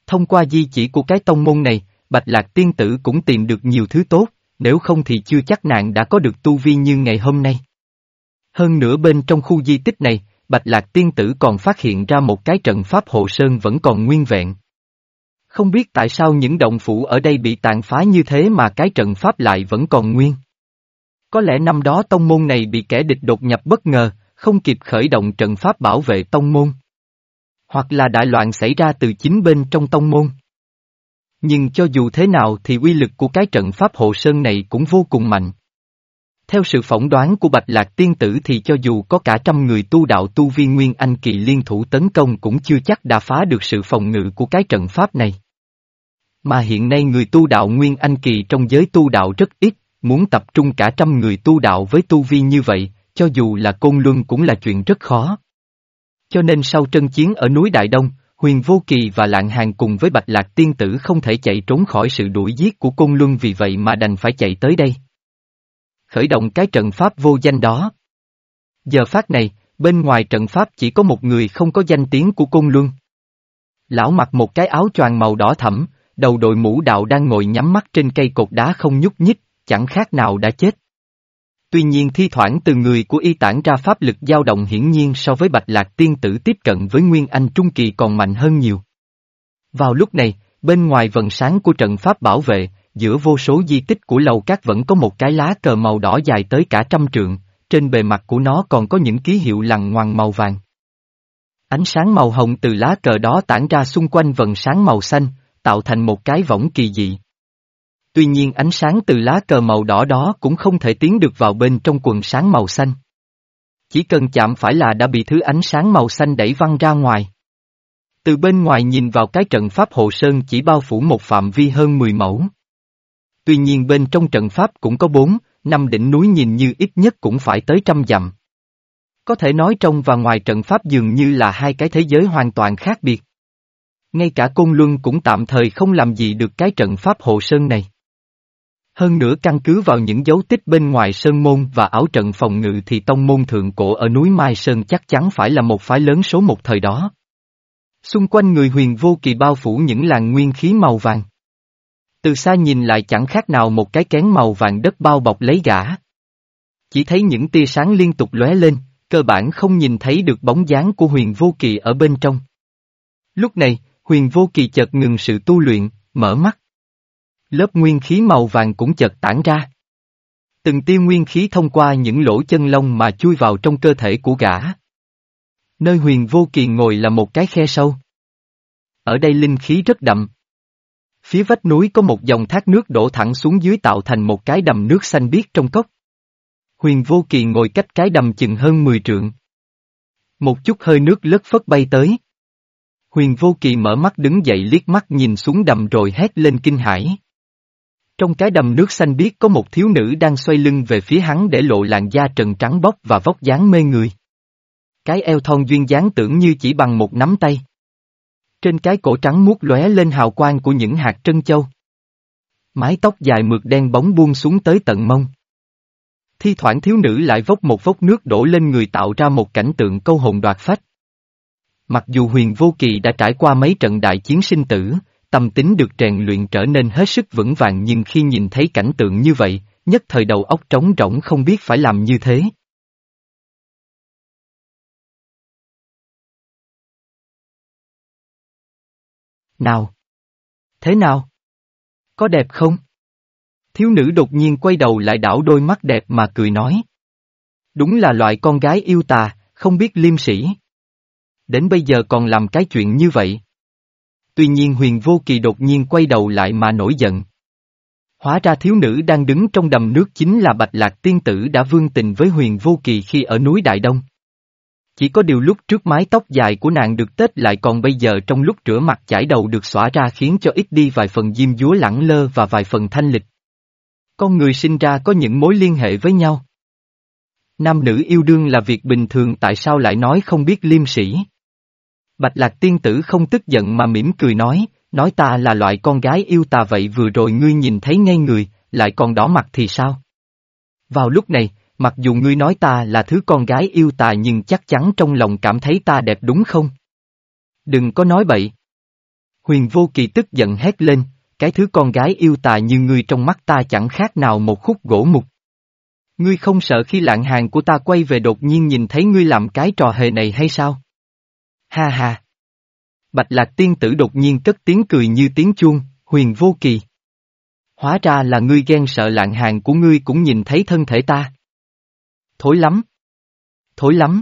A: Thông qua di chỉ của cái tông môn này, Bạch Lạc Tiên Tử cũng tìm được nhiều thứ tốt, nếu không thì chưa chắc nạn đã có được tu vi như ngày hôm nay. Hơn nữa bên trong khu di tích này, Bạch Lạc Tiên Tử còn phát hiện ra một cái trận pháp hộ sơn vẫn còn nguyên vẹn. Không biết tại sao những động phủ ở đây bị tàn phá như thế mà cái trận pháp lại vẫn còn nguyên. Có lẽ năm đó tông môn này bị kẻ địch đột nhập bất ngờ, không kịp khởi động trận pháp bảo vệ tông môn. Hoặc là đại loạn xảy ra từ chính bên trong tông môn. Nhưng cho dù thế nào thì uy lực của cái trận pháp hộ sơn này cũng vô cùng mạnh. Theo sự phỏng đoán của Bạch Lạc Tiên Tử thì cho dù có cả trăm người tu đạo tu viên Nguyên Anh Kỳ liên thủ tấn công cũng chưa chắc đã phá được sự phòng ngự của cái trận pháp này. Mà hiện nay người tu đạo Nguyên Anh Kỳ trong giới tu đạo rất ít, muốn tập trung cả trăm người tu đạo với tu vi như vậy, cho dù là côn luân cũng là chuyện rất khó. Cho nên sau trận chiến ở núi Đại Đông, Huyền Vô Kỳ và Lạng Hàng cùng với Bạch Lạc Tiên Tử không thể chạy trốn khỏi sự đuổi giết của Côn Luân vì vậy mà đành phải chạy tới đây. Khởi động cái trận pháp vô danh đó. Giờ phát này, bên ngoài trận pháp chỉ có một người không có danh tiếng của Côn Luân. Lão mặc một cái áo choàng màu đỏ thẫm, đầu đội mũ đạo đang ngồi nhắm mắt trên cây cột đá không nhúc nhích, chẳng khác nào đã chết. Tuy nhiên thi thoảng từ người của y tản ra pháp lực dao động hiển nhiên so với bạch lạc tiên tử tiếp cận với Nguyên Anh Trung Kỳ còn mạnh hơn nhiều. Vào lúc này, bên ngoài vần sáng của trận pháp bảo vệ, giữa vô số di tích của lầu cát vẫn có một cái lá cờ màu đỏ dài tới cả trăm trượng, trên bề mặt của nó còn có những ký hiệu lằn ngoằn màu vàng. Ánh sáng màu hồng từ lá cờ đó tản ra xung quanh vần sáng màu xanh, tạo thành một cái võng kỳ dị. Tuy nhiên ánh sáng từ lá cờ màu đỏ đó cũng không thể tiến được vào bên trong quần sáng màu xanh. Chỉ cần chạm phải là đã bị thứ ánh sáng màu xanh đẩy văng ra ngoài. Từ bên ngoài nhìn vào cái trận pháp hộ sơn chỉ bao phủ một phạm vi hơn 10 mẫu. Tuy nhiên bên trong trận pháp cũng có bốn, năm đỉnh núi nhìn như ít nhất cũng phải tới trăm dặm. Có thể nói trong và ngoài trận pháp dường như là hai cái thế giới hoàn toàn khác biệt. Ngay cả Côn Luân cũng tạm thời không làm gì được cái trận pháp hộ sơn này. Hơn nữa căn cứ vào những dấu tích bên ngoài sơn môn và ảo trận phòng ngự thì tông môn thượng cổ ở núi Mai Sơn chắc chắn phải là một phái lớn số một thời đó. Xung quanh người huyền vô kỳ bao phủ những làn nguyên khí màu vàng. Từ xa nhìn lại chẳng khác nào một cái kén màu vàng đất bao bọc lấy gã. Chỉ thấy những tia sáng liên tục lóe lên, cơ bản không nhìn thấy được bóng dáng của huyền vô kỳ ở bên trong. Lúc này, huyền vô kỳ chợt ngừng sự tu luyện, mở mắt. Lớp nguyên khí màu vàng cũng chợt tản ra. Từng tia nguyên khí thông qua những lỗ chân lông mà chui vào trong cơ thể của gã. Nơi huyền vô kỳ ngồi là một cái khe sâu. Ở đây linh khí rất đậm. Phía vách núi có một dòng thác nước đổ thẳng xuống dưới tạo thành một cái đầm nước xanh biếc trong cốc. Huyền vô kỳ ngồi cách cái đầm chừng hơn 10 trượng. Một chút hơi nước lất phất bay tới. Huyền vô kỳ mở mắt đứng dậy liếc mắt nhìn xuống đầm rồi hét lên kinh hãi. Trong cái đầm nước xanh biếc có một thiếu nữ đang xoay lưng về phía hắn để lộ làn da trần trắng bóc và vóc dáng mê người. Cái eo thon duyên dáng tưởng như chỉ bằng một nắm tay. Trên cái cổ trắng muốt lóe lên hào quang của những hạt trân châu. Mái tóc dài mượt đen bóng buông xuống tới tận mông. Thi thoảng thiếu nữ lại vốc một vốc nước đổ lên người tạo ra một cảnh tượng câu hồn đoạt phách. Mặc dù huyền vô kỳ đã trải qua mấy trận đại chiến sinh tử, tâm tính được rèn luyện trở nên hết sức vững vàng nhưng khi nhìn thấy cảnh tượng như vậy, nhất thời đầu óc trống rỗng không biết phải làm như thế. Nào! Thế nào? Có đẹp không? Thiếu nữ đột nhiên quay đầu lại đảo đôi mắt đẹp mà cười nói. Đúng là loại con gái yêu tà, không biết liêm sĩ. Đến bây giờ còn làm cái chuyện như vậy. Tuy nhiên huyền vô kỳ đột nhiên quay đầu lại mà nổi giận. Hóa ra thiếu nữ đang đứng trong đầm nước chính là Bạch Lạc Tiên Tử đã vương tình với huyền vô kỳ khi ở núi Đại Đông. Chỉ có điều lúc trước mái tóc dài của nàng được tết lại còn bây giờ trong lúc rửa mặt chải đầu được xõa ra khiến cho ít đi vài phần diêm dúa lẳng lơ và vài phần thanh lịch. Con người sinh ra có những mối liên hệ với nhau. Nam nữ yêu đương là việc bình thường tại sao lại nói không biết liêm sĩ. Bạch lạc tiên tử không tức giận mà mỉm cười nói, nói ta là loại con gái yêu ta vậy vừa rồi ngươi nhìn thấy ngay người, lại còn đỏ mặt thì sao? Vào lúc này, mặc dù ngươi nói ta là thứ con gái yêu ta nhưng chắc chắn trong lòng cảm thấy ta đẹp đúng không? Đừng có nói bậy. Huyền vô kỳ tức giận hét lên, cái thứ con gái yêu ta như ngươi trong mắt ta chẳng khác nào một khúc gỗ mục. Ngươi không sợ khi lạng hàng của ta quay về đột nhiên nhìn thấy ngươi làm cái trò hề này hay sao? Ha ha! Bạch lạc tiên tử đột nhiên cất tiếng cười như tiếng chuông, huyền vô kỳ. Hóa ra là ngươi ghen sợ lạng hàng của ngươi cũng nhìn thấy thân thể ta. Thối lắm! Thối lắm!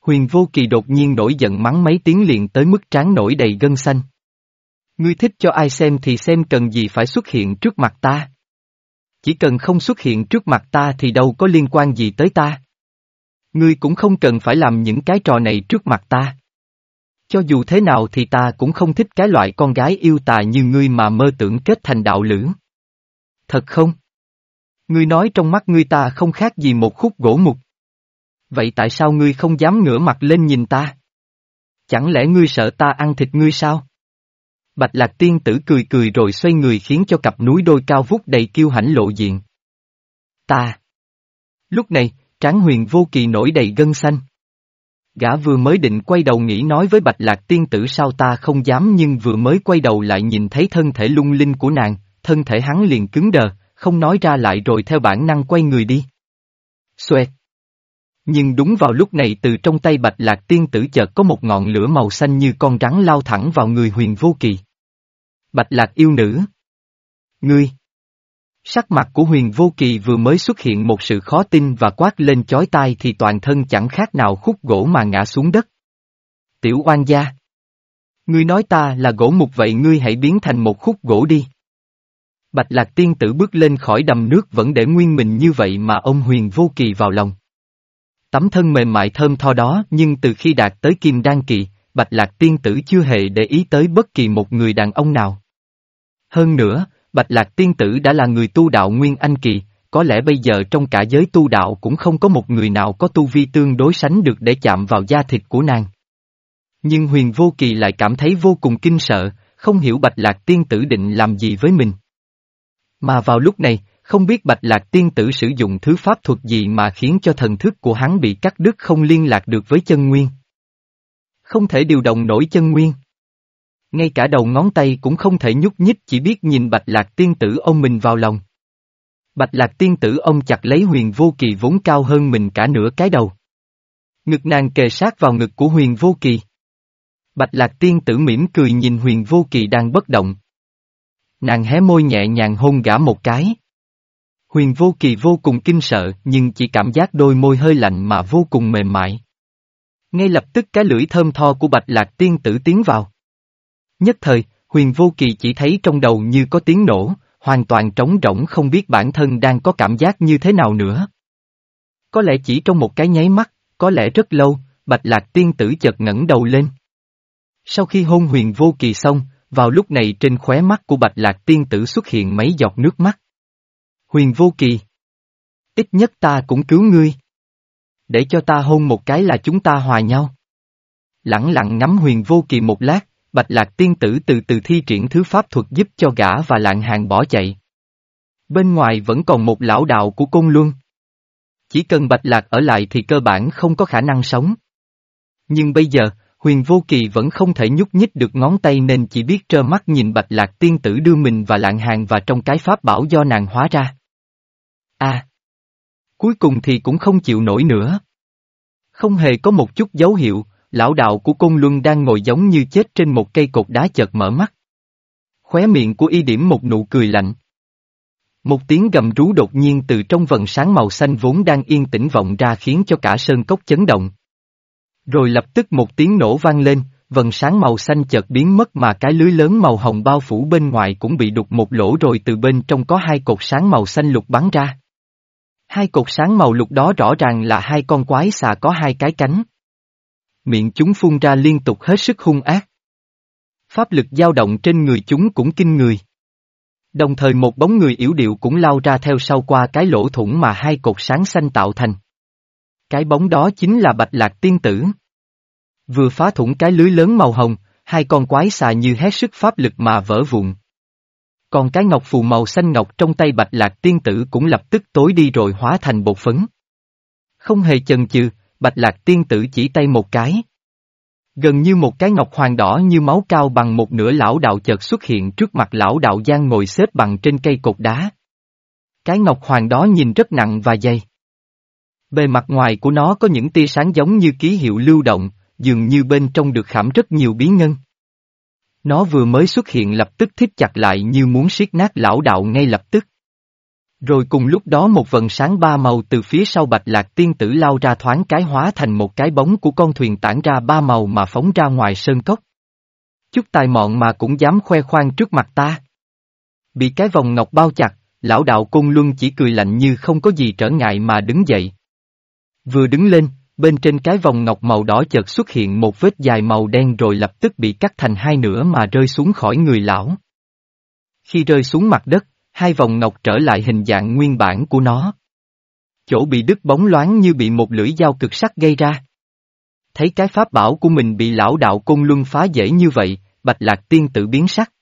A: Huyền vô kỳ đột nhiên nổi giận mắng mấy tiếng liền tới mức trán nổi đầy gân xanh. Ngươi thích cho ai xem thì xem cần gì phải xuất hiện trước mặt ta. Chỉ cần không xuất hiện trước mặt ta thì đâu có liên quan gì tới ta. Ngươi cũng không cần phải làm những cái trò này trước mặt ta. Cho dù thế nào thì ta cũng không thích cái loại con gái yêu tà như ngươi mà mơ tưởng kết thành đạo lữ. Thật không? Ngươi nói trong mắt ngươi ta không khác gì một khúc gỗ mục. Vậy tại sao ngươi không dám ngửa mặt lên nhìn ta? Chẳng lẽ ngươi sợ ta ăn thịt ngươi sao? Bạch lạc tiên tử cười cười rồi xoay người khiến cho cặp núi đôi cao vút đầy kiêu hãnh lộ diện. Ta. Lúc này, tráng huyền vô kỳ nổi đầy gân xanh. Gã vừa mới định quay đầu nghĩ nói với bạch lạc tiên tử sao ta không dám nhưng vừa mới quay đầu lại nhìn thấy thân thể lung linh của nàng, thân thể hắn liền cứng đờ, không nói ra lại rồi theo bản năng quay người đi. Xoẹt. Nhưng đúng vào lúc này từ trong tay bạch lạc tiên tử chợt có một ngọn lửa màu xanh như con rắn lao thẳng vào người huyền vô kỳ. Bạch lạc yêu nữ. Ngươi. Sắc mặt của huyền vô kỳ vừa mới xuất hiện một sự khó tin và quát lên chói tai thì toàn thân chẳng khác nào khúc gỗ mà ngã xuống đất. Tiểu oan gia. Ngươi nói ta là gỗ mục vậy ngươi hãy biến thành một khúc gỗ đi. Bạch lạc tiên tử bước lên khỏi đầm nước vẫn để nguyên mình như vậy mà ông huyền vô kỳ vào lòng. Tấm thân mềm mại thơm tho đó nhưng từ khi đạt tới kim đan kỳ, Bạch Lạc tiên tử chưa hề để ý tới bất kỳ một người đàn ông nào. Hơn nữa, Bạch Lạc tiên tử đã là người tu đạo Nguyên Anh kỳ, có lẽ bây giờ trong cả giới tu đạo cũng không có một người nào có tu vi tương đối sánh được để chạm vào da thịt của nàng. Nhưng huyền vô kỳ lại cảm thấy vô cùng kinh sợ, không hiểu Bạch Lạc tiên tử định làm gì với mình. Mà vào lúc này, không biết Bạch Lạc tiên tử sử dụng thứ pháp thuật gì mà khiến cho thần thức của hắn bị cắt đứt không liên lạc được với chân nguyên. Không thể điều động nổi chân nguyên. Ngay cả đầu ngón tay cũng không thể nhúc nhích, chỉ biết nhìn Bạch Lạc tiên tử ông mình vào lòng. Bạch Lạc tiên tử ông chặt lấy huyền vô kỳ vốn cao hơn mình cả nửa cái đầu. Ngực nàng kề sát vào ngực của huyền vô kỳ. Bạch Lạc tiên tử mỉm cười nhìn huyền vô kỳ đang bất động. Nàng hé môi nhẹ nhàng hôn gã một cái. Huyền vô kỳ vô cùng kinh sợ, nhưng chỉ cảm giác đôi môi hơi lạnh mà vô cùng mềm mại. Ngay lập tức cái lưỡi thơm tho của bạch lạc tiên tử tiến vào. Nhất thời, huyền vô kỳ chỉ thấy trong đầu như có tiếng nổ, hoàn toàn trống rỗng không biết bản thân đang có cảm giác như thế nào nữa. Có lẽ chỉ trong một cái nháy mắt, có lẽ rất lâu, bạch lạc tiên tử chợt ngẩng đầu lên. Sau khi hôn huyền vô kỳ xong, vào lúc này trên khóe mắt của bạch lạc tiên tử xuất hiện mấy giọt nước mắt. Huyền vô kỳ. Ít nhất ta cũng cứu ngươi. Để cho ta hôn một cái là chúng ta hòa nhau. Lặng lặng ngắm huyền vô kỳ một lát, bạch lạc tiên tử từ từ thi triển thứ pháp thuật giúp cho gã và lạng hàng bỏ chạy. Bên ngoài vẫn còn một lão đạo của cung Luân. Chỉ cần bạch lạc ở lại thì cơ bản không có khả năng sống. Nhưng bây giờ, huyền vô kỳ vẫn không thể nhúc nhích được ngón tay nên chỉ biết trơ mắt nhìn bạch lạc tiên tử đưa mình và lạng hàng và trong cái pháp bảo do nàng hóa ra. À! Cuối cùng thì cũng không chịu nổi nữa. Không hề có một chút dấu hiệu, lão đạo của Côn Luân đang ngồi giống như chết trên một cây cột đá chợt mở mắt. Khóe miệng của y điểm một nụ cười lạnh. Một tiếng gầm rú đột nhiên từ trong vần sáng màu xanh vốn đang yên tĩnh vọng ra khiến cho cả sơn cốc chấn động. Rồi lập tức một tiếng nổ vang lên, vần sáng màu xanh chợt biến mất mà cái lưới lớn màu hồng bao phủ bên ngoài cũng bị đục một lỗ rồi từ bên trong có hai cột sáng màu xanh lục bắn ra. Hai cột sáng màu lục đó rõ ràng là hai con quái xà có hai cái cánh. Miệng chúng phun ra liên tục hết sức hung ác. Pháp lực dao động trên người chúng cũng kinh người. Đồng thời một bóng người yếu điệu cũng lao ra theo sau qua cái lỗ thủng mà hai cột sáng xanh tạo thành. Cái bóng đó chính là bạch lạc tiên tử. Vừa phá thủng cái lưới lớn màu hồng, hai con quái xà như hét sức pháp lực mà vỡ vụn. Còn cái ngọc phù màu xanh ngọc trong tay bạch lạc tiên tử cũng lập tức tối đi rồi hóa thành bột phấn. Không hề chần chừ, bạch lạc tiên tử chỉ tay một cái. Gần như một cái ngọc hoàng đỏ như máu cao bằng một nửa lão đạo chợt xuất hiện trước mặt lão đạo Giang ngồi xếp bằng trên cây cột đá. Cái ngọc hoàng đó nhìn rất nặng và dày. Bề mặt ngoài của nó có những tia sáng giống như ký hiệu lưu động, dường như bên trong được khảm rất nhiều bí ngân. Nó vừa mới xuất hiện lập tức thích chặt lại như muốn siết nát lão đạo ngay lập tức. Rồi cùng lúc đó một vần sáng ba màu từ phía sau bạch lạc tiên tử lao ra thoáng cái hóa thành một cái bóng của con thuyền tản ra ba màu mà phóng ra ngoài sơn cốc. Chút tài mọn mà cũng dám khoe khoang trước mặt ta. Bị cái vòng ngọc bao chặt, lão đạo cung luân chỉ cười lạnh như không có gì trở ngại mà đứng dậy. Vừa đứng lên, bên trên cái vòng ngọc màu đỏ chợt xuất hiện một vết dài màu đen rồi lập tức bị cắt thành hai nửa mà rơi xuống khỏi người lão. Khi rơi xuống mặt đất, hai vòng ngọc trở lại hình dạng nguyên bản của nó. Chỗ bị đứt bóng loáng như bị một lưỡi dao cực sắc gây ra. Thấy cái pháp bảo của mình bị lão đạo cung luân phá dễ như vậy, bạch lạc tiên tự biến sắc.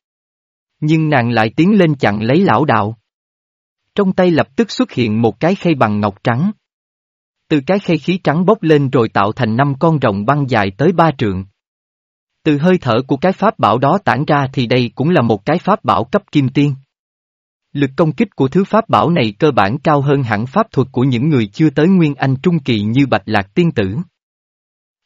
A: Nhưng nàng lại tiến lên chặn lấy lão đạo. Trong tay lập tức xuất hiện một cái khay bằng ngọc trắng. Từ cái khay khí trắng bốc lên rồi tạo thành năm con rồng băng dài tới ba trượng. Từ hơi thở của cái pháp bảo đó tản ra thì đây cũng là một cái pháp bảo cấp kim tiên. Lực công kích của thứ pháp bảo này cơ bản cao hơn hẳn pháp thuật của những người chưa tới Nguyên Anh Trung Kỳ như Bạch Lạc Tiên Tử.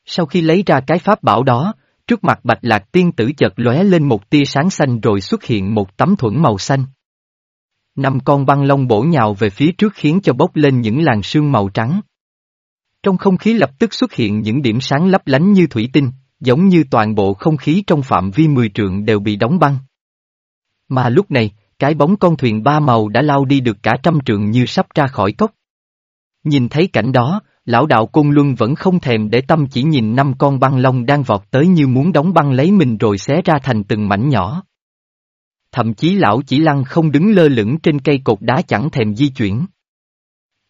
A: Sau khi lấy ra cái pháp bảo đó, trước mặt Bạch Lạc Tiên Tử chợt lóe lên một tia sáng xanh rồi xuất hiện một tấm thuẫn màu xanh. Năm con băng long bổ nhào về phía trước khiến cho bốc lên những làn sương màu trắng. Trong không khí lập tức xuất hiện những điểm sáng lấp lánh như thủy tinh, giống như toàn bộ không khí trong phạm vi mười trượng đều bị đóng băng. Mà lúc này, cái bóng con thuyền ba màu đã lao đi được cả trăm trượng như sắp ra khỏi cốc. Nhìn thấy cảnh đó, lão đạo Côn Luân vẫn không thèm để tâm chỉ nhìn năm con băng long đang vọt tới như muốn đóng băng lấy mình rồi xé ra thành từng mảnh nhỏ. Thậm chí lão chỉ lăng không đứng lơ lửng trên cây cột đá chẳng thèm di chuyển.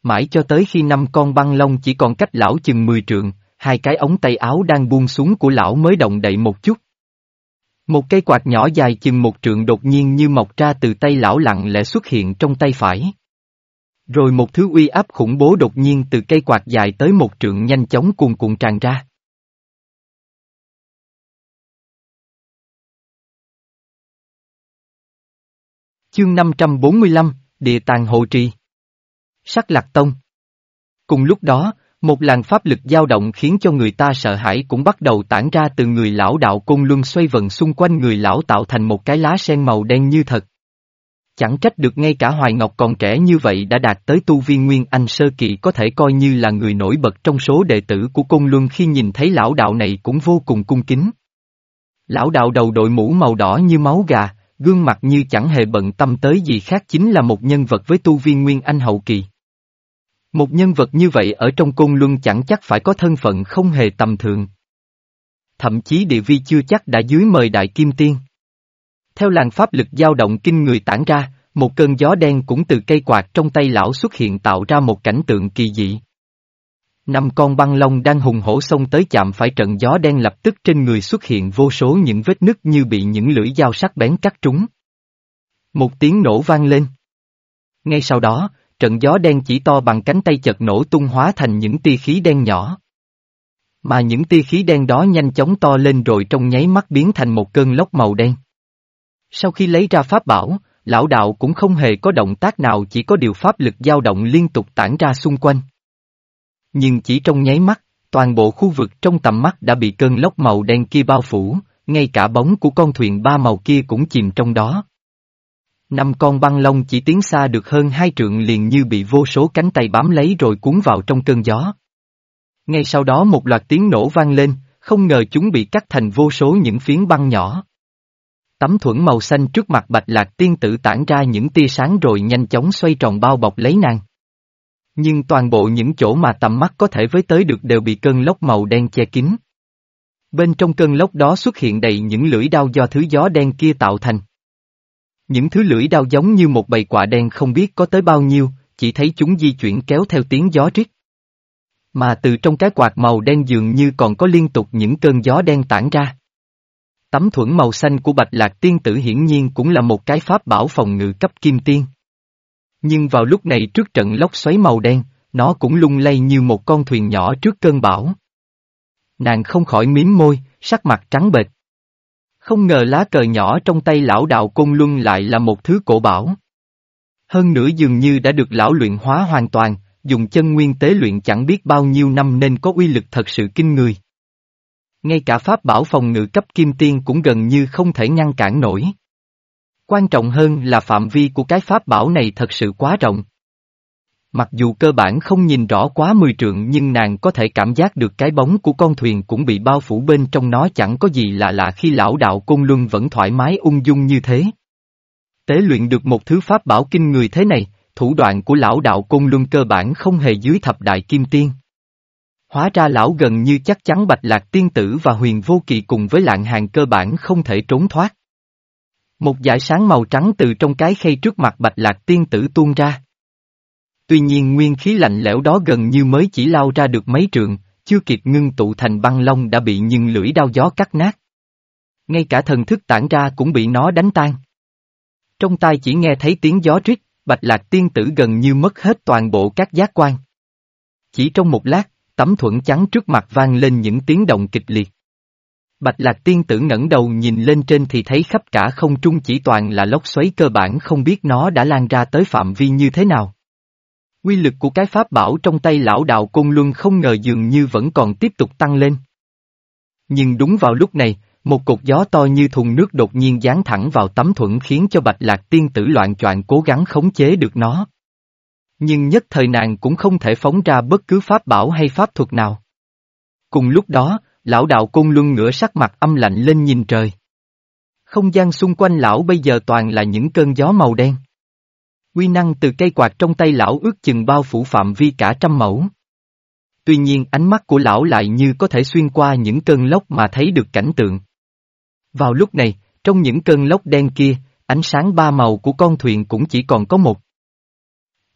A: Mãi cho tới khi năm con băng long chỉ còn cách lão chừng mười trượng, hai cái ống tay áo đang buông xuống của lão mới động đậy một chút. Một cây quạt nhỏ dài chừng một trượng đột nhiên như mọc ra từ tay lão lặng lẽ xuất hiện trong tay phải. Rồi một thứ uy áp khủng bố đột nhiên từ cây quạt dài tới một trượng nhanh chóng cuồn cuộn tràn ra. Chương 545, Địa tàng hộ trì Sắc lạc tông Cùng lúc đó, một làn pháp lực dao động khiến cho người ta sợ hãi cũng bắt đầu tản ra từ người lão đạo cung luân xoay vần xung quanh người lão tạo thành một cái lá sen màu đen như thật. Chẳng trách được ngay cả Hoài Ngọc còn trẻ như vậy đã đạt tới tu viên Nguyên Anh Sơ Kỵ có thể coi như là người nổi bật trong số đệ tử của cung luân khi nhìn thấy lão đạo này cũng vô cùng cung kính. Lão đạo đầu đội mũ màu đỏ như máu gà, gương mặt như chẳng hề bận tâm tới gì khác chính là một nhân vật với tu viên Nguyên Anh Hậu Kỳ. Một nhân vật như vậy ở trong cung luân chẳng chắc phải có thân phận không hề tầm thường. Thậm chí địa vi chưa chắc đã dưới mời đại kim tiên. Theo làn pháp lực dao động kinh người tản ra, một cơn gió đen cũng từ cây quạt trong tay lão xuất hiện tạo ra một cảnh tượng kỳ dị. Năm con băng long đang hùng hổ xông tới chạm phải trận gió đen lập tức trên người xuất hiện vô số những vết nứt như bị những lưỡi dao sắc bén cắt trúng. Một tiếng nổ vang lên. Ngay sau đó, trận gió đen chỉ to bằng cánh tay chật nổ tung hóa thành những tia khí đen nhỏ. Mà những tia khí đen đó nhanh chóng to lên rồi trong nháy mắt biến thành một cơn lốc màu đen. Sau khi lấy ra pháp bảo, lão đạo cũng không hề có động tác nào chỉ có điều pháp lực dao động liên tục tản ra xung quanh. Nhưng chỉ trong nháy mắt, toàn bộ khu vực trong tầm mắt đã bị cơn lốc màu đen kia bao phủ, ngay cả bóng của con thuyền ba màu kia cũng chìm trong đó. Năm con băng long chỉ tiến xa được hơn hai trượng liền như bị vô số cánh tay bám lấy rồi cuốn vào trong cơn gió. Ngay sau đó một loạt tiếng nổ vang lên, không ngờ chúng bị cắt thành vô số những phiến băng nhỏ. Tấm thuẫn màu xanh trước mặt bạch lạc tiên tử tản ra những tia sáng rồi nhanh chóng xoay tròn bao bọc lấy nàng. Nhưng toàn bộ những chỗ mà tầm mắt có thể với tới được đều bị cơn lốc màu đen che kín. Bên trong cơn lốc đó xuất hiện đầy những lưỡi đao do thứ gió đen kia tạo thành. Những thứ lưỡi đao giống như một bầy quả đen không biết có tới bao nhiêu, chỉ thấy chúng di chuyển kéo theo tiếng gió rít. Mà từ trong cái quạt màu đen dường như còn có liên tục những cơn gió đen tản ra. Tấm thuẫn màu xanh của bạch lạc tiên tử hiển nhiên cũng là một cái pháp bảo phòng ngự cấp kim tiên. Nhưng vào lúc này trước trận lốc xoáy màu đen, nó cũng lung lay như một con thuyền nhỏ trước cơn bão. Nàng không khỏi miếm môi, sắc mặt trắng bệch. Không ngờ lá cờ nhỏ trong tay lão đạo côn luân lại là một thứ cổ bảo. Hơn nữa dường như đã được lão luyện hóa hoàn toàn, dùng chân nguyên tế luyện chẳng biết bao nhiêu năm nên có uy lực thật sự kinh người. Ngay cả pháp bảo phòng ngự cấp kim tiên cũng gần như không thể ngăn cản nổi. Quan trọng hơn là phạm vi của cái pháp bảo này thật sự quá rộng. Mặc dù cơ bản không nhìn rõ quá mười trượng nhưng nàng có thể cảm giác được cái bóng của con thuyền cũng bị bao phủ bên trong nó chẳng có gì lạ lạ khi lão đạo côn luân vẫn thoải mái ung dung như thế. Tế luyện được một thứ pháp bảo kinh người thế này, thủ đoạn của lão đạo côn luân cơ bản không hề dưới thập đại kim tiên. Hóa ra lão gần như chắc chắn bạch lạc tiên tử và huyền vô kỳ cùng với lạng hàng cơ bản không thể trốn thoát. Một dải sáng màu trắng từ trong cái khay trước mặt bạch lạc tiên tử tuôn ra. Tuy nhiên nguyên khí lạnh lẽo đó gần như mới chỉ lao ra được mấy trường, chưa kịp ngưng tụ thành băng long đã bị nhưng lưỡi đao gió cắt nát. Ngay cả thần thức tản ra cũng bị nó đánh tan. Trong tai chỉ nghe thấy tiếng gió rít, bạch lạc tiên tử gần như mất hết toàn bộ các giác quan. Chỉ trong một lát, tấm thuẫn trắng trước mặt vang lên những tiếng động kịch liệt. Bạch lạc tiên tử ngẩng đầu nhìn lên trên thì thấy khắp cả không trung chỉ toàn là lốc xoáy cơ bản không biết nó đã lan ra tới phạm vi như thế nào. Quy lực của cái pháp bảo trong tay lão đạo Côn Luân không ngờ dường như vẫn còn tiếp tục tăng lên. Nhưng đúng vào lúc này, một cột gió to như thùng nước đột nhiên giáng thẳng vào tấm thuẫn khiến cho bạch lạc tiên tử loạn choạng cố gắng khống chế được nó. Nhưng nhất thời nàng cũng không thể phóng ra bất cứ pháp bảo hay pháp thuật nào. Cùng lúc đó, lão đạo côn luân ngửa sắc mặt âm lạnh lên nhìn trời. Không gian xung quanh lão bây giờ toàn là những cơn gió màu đen. Quy năng từ cây quạt trong tay lão ước chừng bao phủ phạm vi cả trăm mẫu. Tuy nhiên ánh mắt của lão lại như có thể xuyên qua những cơn lốc mà thấy được cảnh tượng. Vào lúc này, trong những cơn lốc đen kia, ánh sáng ba màu của con thuyền cũng chỉ còn có một.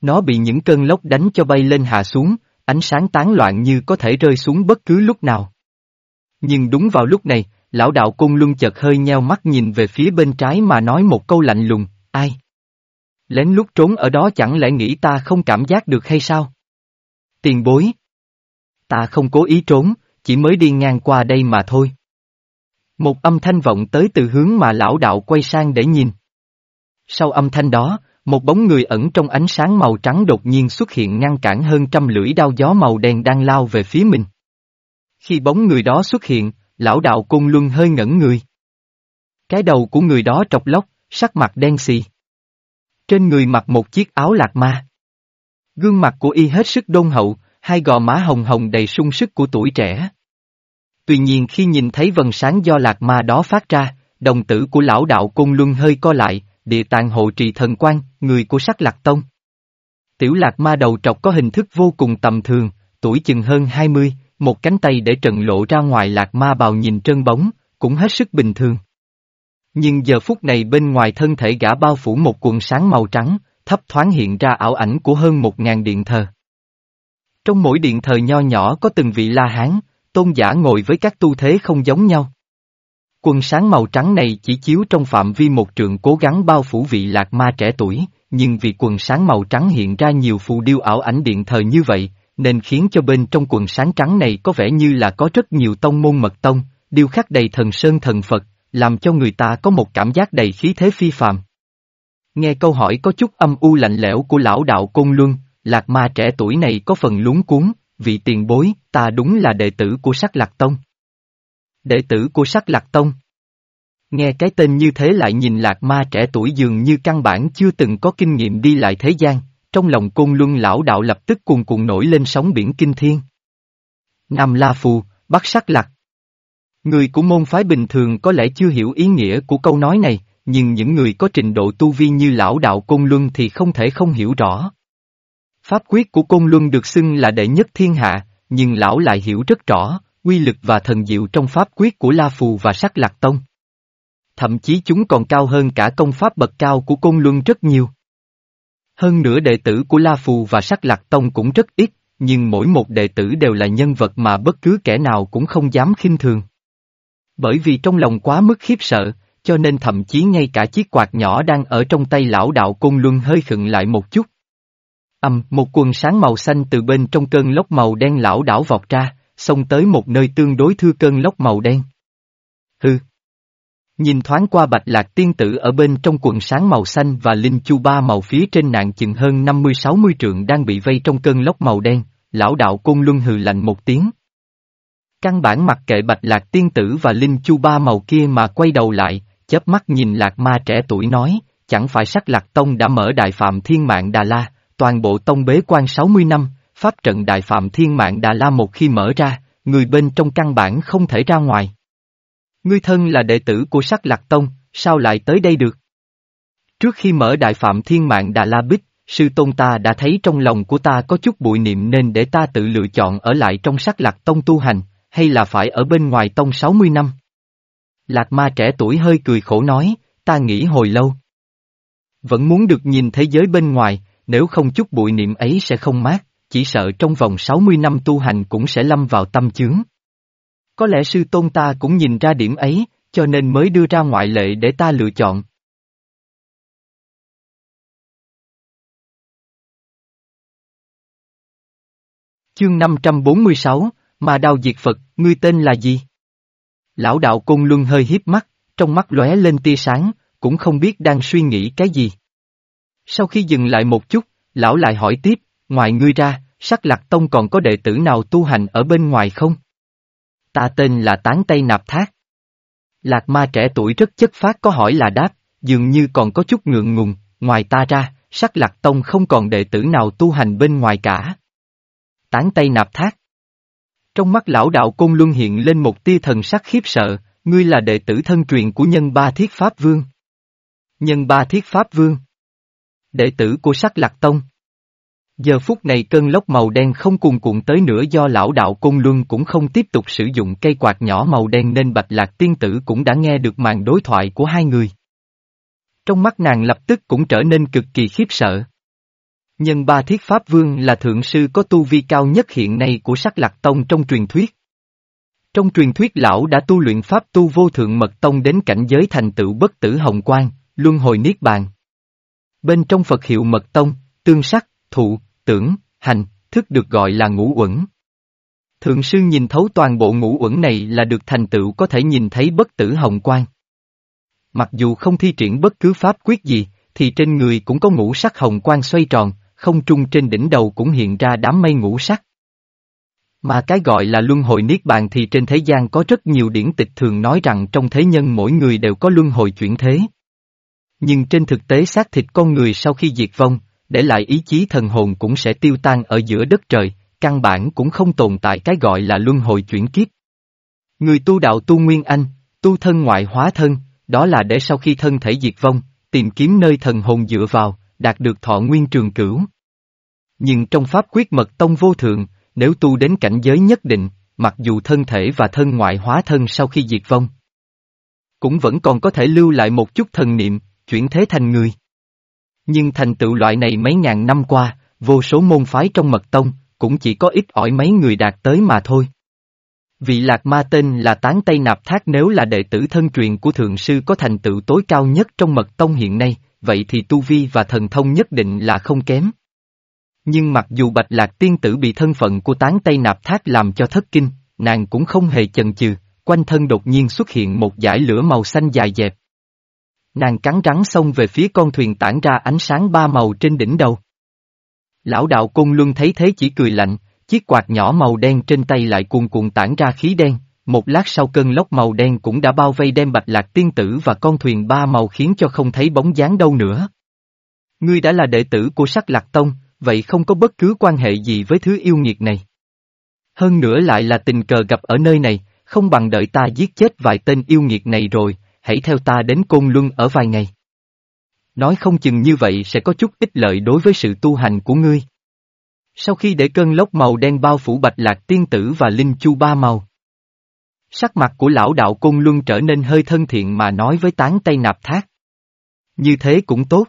A: Nó bị những cơn lốc đánh cho bay lên hạ xuống, ánh sáng tán loạn như có thể rơi xuống bất cứ lúc nào. Nhưng đúng vào lúc này, lão đạo cung luân chợt hơi nheo mắt nhìn về phía bên trái mà nói một câu lạnh lùng, ai? Lén lút trốn ở đó chẳng lẽ nghĩ ta không cảm giác được hay sao? Tiền bối. Ta không cố ý trốn, chỉ mới đi ngang qua đây mà thôi. Một âm thanh vọng tới từ hướng mà lão đạo quay sang để nhìn. Sau âm thanh đó, một bóng người ẩn trong ánh sáng màu trắng đột nhiên xuất hiện ngăn cản hơn trăm lưỡi đao gió màu đen đang lao về phía mình. Khi bóng người đó xuất hiện, lão đạo cung luân hơi ngẩn người. Cái đầu của người đó trọc lóc, sắc mặt đen xì. Trên người mặc một chiếc áo lạc ma. Gương mặt của y hết sức đôn hậu, hai gò má hồng hồng đầy sung sức của tuổi trẻ. Tuy nhiên khi nhìn thấy vần sáng do lạc ma đó phát ra, đồng tử của lão đạo côn luân hơi co lại, địa tạng hộ trì thần quan, người của sắc lạc tông. Tiểu lạc ma đầu trọc có hình thức vô cùng tầm thường, tuổi chừng hơn 20, một cánh tay để trần lộ ra ngoài lạc ma bào nhìn trơn bóng, cũng hết sức bình thường. Nhưng giờ phút này bên ngoài thân thể gã bao phủ một quần sáng màu trắng, thấp thoáng hiện ra ảo ảnh của hơn một ngàn điện thờ. Trong mỗi điện thờ nho nhỏ có từng vị la hán, tôn giả ngồi với các tu thế không giống nhau. Quần sáng màu trắng này chỉ chiếu trong phạm vi một trường cố gắng bao phủ vị lạc ma trẻ tuổi, nhưng vì quần sáng màu trắng hiện ra nhiều phù điêu ảo ảnh điện thờ như vậy, nên khiến cho bên trong quần sáng trắng này có vẻ như là có rất nhiều tông môn mật tông, điêu khắc đầy thần sơn thần Phật, làm cho người ta có một cảm giác đầy khí thế phi phàm. Nghe câu hỏi có chút âm u lạnh lẽo của lão đạo Côn Luân, lạc ma trẻ tuổi này có phần lúng cuốn, vị tiền bối, ta đúng là đệ tử của sắc lạc tông. Đệ tử của sắc lạc tông. Nghe cái tên như thế lại nhìn lạc ma trẻ tuổi dường như căn bản chưa từng có kinh nghiệm đi lại thế gian, trong lòng côn luân lão đạo lập tức cuồn cuộn nổi lên sóng biển kinh thiên. Nam La Phù, Bắc Sắc Lạc. Người của môn phái bình thường có lẽ chưa hiểu ý nghĩa của câu nói này, nhưng những người có trình độ tu vi như lão đạo Côn Luân thì không thể không hiểu rõ. Pháp quyết của Côn Luân được xưng là đệ nhất thiên hạ, nhưng lão lại hiểu rất rõ, quy lực và thần diệu trong pháp quyết của La Phù và Sắc Lạc Tông. Thậm chí chúng còn cao hơn cả công pháp bậc cao của Côn Luân rất nhiều. Hơn nữa đệ tử của La Phù và Sắc Lạc Tông cũng rất ít, nhưng mỗi một đệ tử đều là nhân vật mà bất cứ kẻ nào cũng không dám khinh thường. Bởi vì trong lòng quá mức khiếp sợ, cho nên thậm chí ngay cả chiếc quạt nhỏ đang ở trong tay lão đạo Côn Luân hơi khựng lại một chút. Âm, một quần sáng màu xanh từ bên trong cơn lốc màu đen lão đảo vọt ra, xông tới một nơi tương đối thưa cơn lốc màu đen. Hư. Nhìn thoáng qua bạch lạc tiên tử ở bên trong quần sáng màu xanh và linh chu ba màu phía trên nạn chừng hơn 50-60 trượng đang bị vây trong cơn lốc màu đen, lão đạo côn luân hừ lạnh một tiếng. Căn bản mặc kệ bạch lạc tiên tử và linh chu ba màu kia mà quay đầu lại, chớp mắt nhìn lạc ma trẻ tuổi nói, chẳng phải sắc lạc tông đã mở đại phạm thiên mạng Đà La, toàn bộ tông bế quan 60 năm, pháp trận đại phạm thiên mạng Đà La một khi mở ra, người bên trong căn bản không thể ra ngoài. Ngươi thân là đệ tử của sắc lạc tông, sao lại tới đây được? Trước khi mở đại phạm thiên mạng Đà La Bích, sư tôn ta đã thấy trong lòng của ta có chút bụi niệm nên để ta tự lựa chọn ở lại trong sắc lạc tông tu hành, hay là phải ở bên ngoài tông 60 năm. Lạc ma trẻ tuổi hơi cười khổ nói, ta nghĩ hồi lâu. Vẫn muốn được nhìn thế giới bên ngoài, nếu không chút bụi niệm ấy sẽ không mát, chỉ sợ trong vòng 60 năm tu hành cũng sẽ lâm vào tâm chướng. Có lẽ sư tôn ta cũng nhìn ra điểm ấy, cho nên mới đưa ra ngoại lệ để ta lựa chọn. Chương 546, mà đào diệt Phật, ngươi tên là gì? Lão đạo Côn Luân hơi hiếp mắt, trong mắt lóe lên tia sáng, cũng không biết đang suy nghĩ cái gì. Sau khi dừng lại một chút, lão lại hỏi tiếp, ngoài ngươi ra, sắc lạc tông còn có đệ tử nào tu hành ở bên ngoài không? Ta tên là Tán Tây Nạp Thác. Lạc ma trẻ tuổi rất chất phát có hỏi là đáp, dường như còn có chút ngượng ngùng, ngoài ta ra, sắc lạc tông không còn đệ tử nào tu hành bên ngoài cả. Tán Tây Nạp Thác. Trong mắt lão đạo Côn Luân hiện lên một tia thần sắc khiếp sợ, ngươi là đệ tử thân truyền của nhân ba thiết Pháp Vương. Nhân ba thiết Pháp Vương. Đệ tử của sắc lạc tông. Giờ phút này cơn lốc màu đen không cuồn cuộn tới nữa do lão đạo Côn Luân cũng không tiếp tục sử dụng cây quạt nhỏ màu đen nên bạch lạc tiên tử cũng đã nghe được màn đối thoại của hai người. Trong mắt nàng lập tức cũng trở nên cực kỳ khiếp sợ. Nhân ba thiết Pháp Vương là thượng sư có tu vi cao nhất hiện nay của sắc lạc tông trong truyền thuyết. Trong truyền thuyết lão đã tu luyện Pháp tu vô thượng mật tông đến cảnh giới thành tựu bất tử hồng quang, luân hồi niết bàn. Bên trong Phật hiệu mật tông, tương sắc, thụ, tưởng, hành, thức được gọi là ngũ uẩn. Thượng sư nhìn thấu toàn bộ ngũ uẩn này là được thành tựu có thể nhìn thấy bất tử hồng quang. Mặc dù không thi triển bất cứ pháp quyết gì, thì trên người cũng có ngũ sắc hồng quang xoay tròn, không trung trên đỉnh đầu cũng hiện ra đám mây ngũ sắc. Mà cái gọi là luân hồi niết bàn thì trên thế gian có rất nhiều điển tịch thường nói rằng trong thế nhân mỗi người đều có luân hồi chuyển thế. Nhưng trên thực tế xác thịt con người sau khi diệt vong, để lại ý chí thần hồn cũng sẽ tiêu tan ở giữa đất trời, căn bản cũng không tồn tại cái gọi là luân hồi chuyển kiếp. Người tu đạo tu nguyên anh, tu thân ngoại hóa thân, đó là để sau khi thân thể diệt vong, tìm kiếm nơi thần hồn dựa vào, đạt được thọ nguyên trường cửu. Nhưng trong pháp quyết mật tông vô thượng, nếu tu đến cảnh giới nhất định, mặc dù thân thể và thân ngoại hóa thân sau khi diệt vong, cũng vẫn còn có thể lưu lại một chút thần niệm, chuyển thế thành người. Nhưng thành tựu loại này mấy ngàn năm qua, vô số môn phái trong mật tông, cũng chỉ có ít ỏi mấy người đạt tới mà thôi. Vị lạc ma tên là Tán Tây Nạp Thác nếu là đệ tử thân truyền của Thượng Sư có thành tựu tối cao nhất trong mật tông hiện nay, vậy thì tu vi và thần thông nhất định là không kém. Nhưng mặc dù Bạch Lạc Tiên Tử bị thân phận của Tán Tây Nạp Thác làm cho thất kinh, nàng cũng không hề chần chừ, quanh thân đột nhiên xuất hiện một dải lửa màu xanh dài dẹp. Nàng cắn rắn xông về phía con thuyền tản ra ánh sáng ba màu trên đỉnh đầu. Lão đạo Côn Luân thấy thế chỉ cười lạnh, chiếc quạt nhỏ màu đen trên tay lại cuồn cuộn tản ra khí đen, một lát sau cơn lốc màu đen cũng đã bao vây đem bạch lạc tiên tử và con thuyền ba màu khiến cho không thấy bóng dáng đâu nữa. Ngươi đã là đệ tử của sắc lạc tông, vậy không có bất cứ quan hệ gì với thứ yêu nghiệt này. Hơn nữa lại là tình cờ gặp ở nơi này, không bằng đợi ta giết chết vài tên yêu nghiệt này rồi, hãy theo ta đến Côn Luân ở vài ngày. Nói không chừng như vậy sẽ có chút ích lợi đối với sự tu hành của ngươi. Sau khi để cơn lốc màu đen bao phủ bạch lạc tiên tử và linh chu ba màu, Sắc mặt của lão đạo Côn Luân trở nên hơi thân thiện mà nói với tán Tây Nạp Thác. Như thế cũng tốt.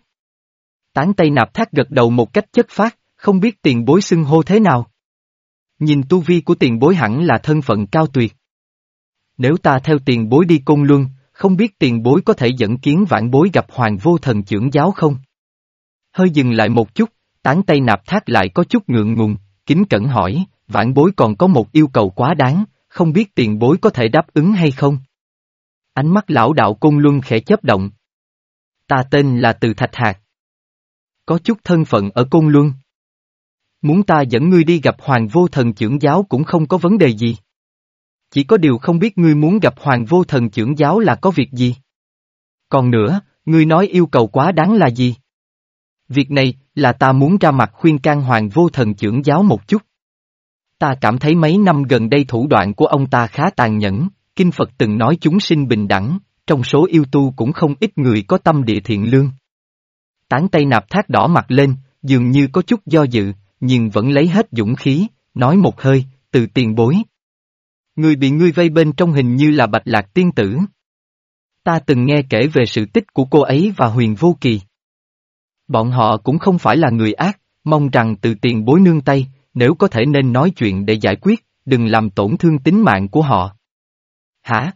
A: Tán Tây Nạp Thác gật đầu một cách chất phát, không biết tiền bối xưng hô thế nào. Nhìn tu vi của tiền bối hẳn là thân phận cao tuyệt. Nếu ta theo tiền bối đi Côn Luân, không biết tiền bối có thể dẫn kiến vãn bối gặp hoàng vô thần trưởng giáo không? Hơi dừng lại một chút, tán Tây Nạp Thác lại có chút ngượng ngùng, kính cẩn hỏi, vãn bối còn có một yêu cầu quá đáng, không biết tiền bối có thể đáp ứng hay không? Ánh mắt lão đạo cung Luân khẽ chớp động. Ta tên là Từ Thạch Hạc. Có chút thân phận ở cung Luân. Muốn ta dẫn ngươi đi gặp Hoàng Vô Thần trưởng giáo cũng không có vấn đề gì. Chỉ có điều không biết ngươi muốn gặp Hoàng Vô Thần trưởng giáo là có việc gì. Còn nữa, ngươi nói yêu cầu quá đáng là gì? Việc này, là ta muốn ra mặt khuyên can Hoàng Vô Thần trưởng giáo một chút. Ta cảm thấy mấy năm gần đây thủ đoạn của ông ta khá tàn nhẫn, Kinh Phật từng nói chúng sinh bình đẳng, trong số yêu tu cũng không ít người có tâm địa thiện lương. Tán tay nạp thác đỏ mặt lên, dường như có chút do dự, nhưng vẫn lấy hết dũng khí, nói một hơi, từ tiền bối. Người bị ngươi vây bên trong hình như là bạch lạc tiên tử. Ta từng nghe kể về sự tích của cô ấy và huyền vô kỳ. Bọn họ cũng không phải là người ác, mong rằng từ tiền bối nương tay, nếu có thể nên nói chuyện để giải quyết, đừng làm tổn thương tính mạng của họ. Hả?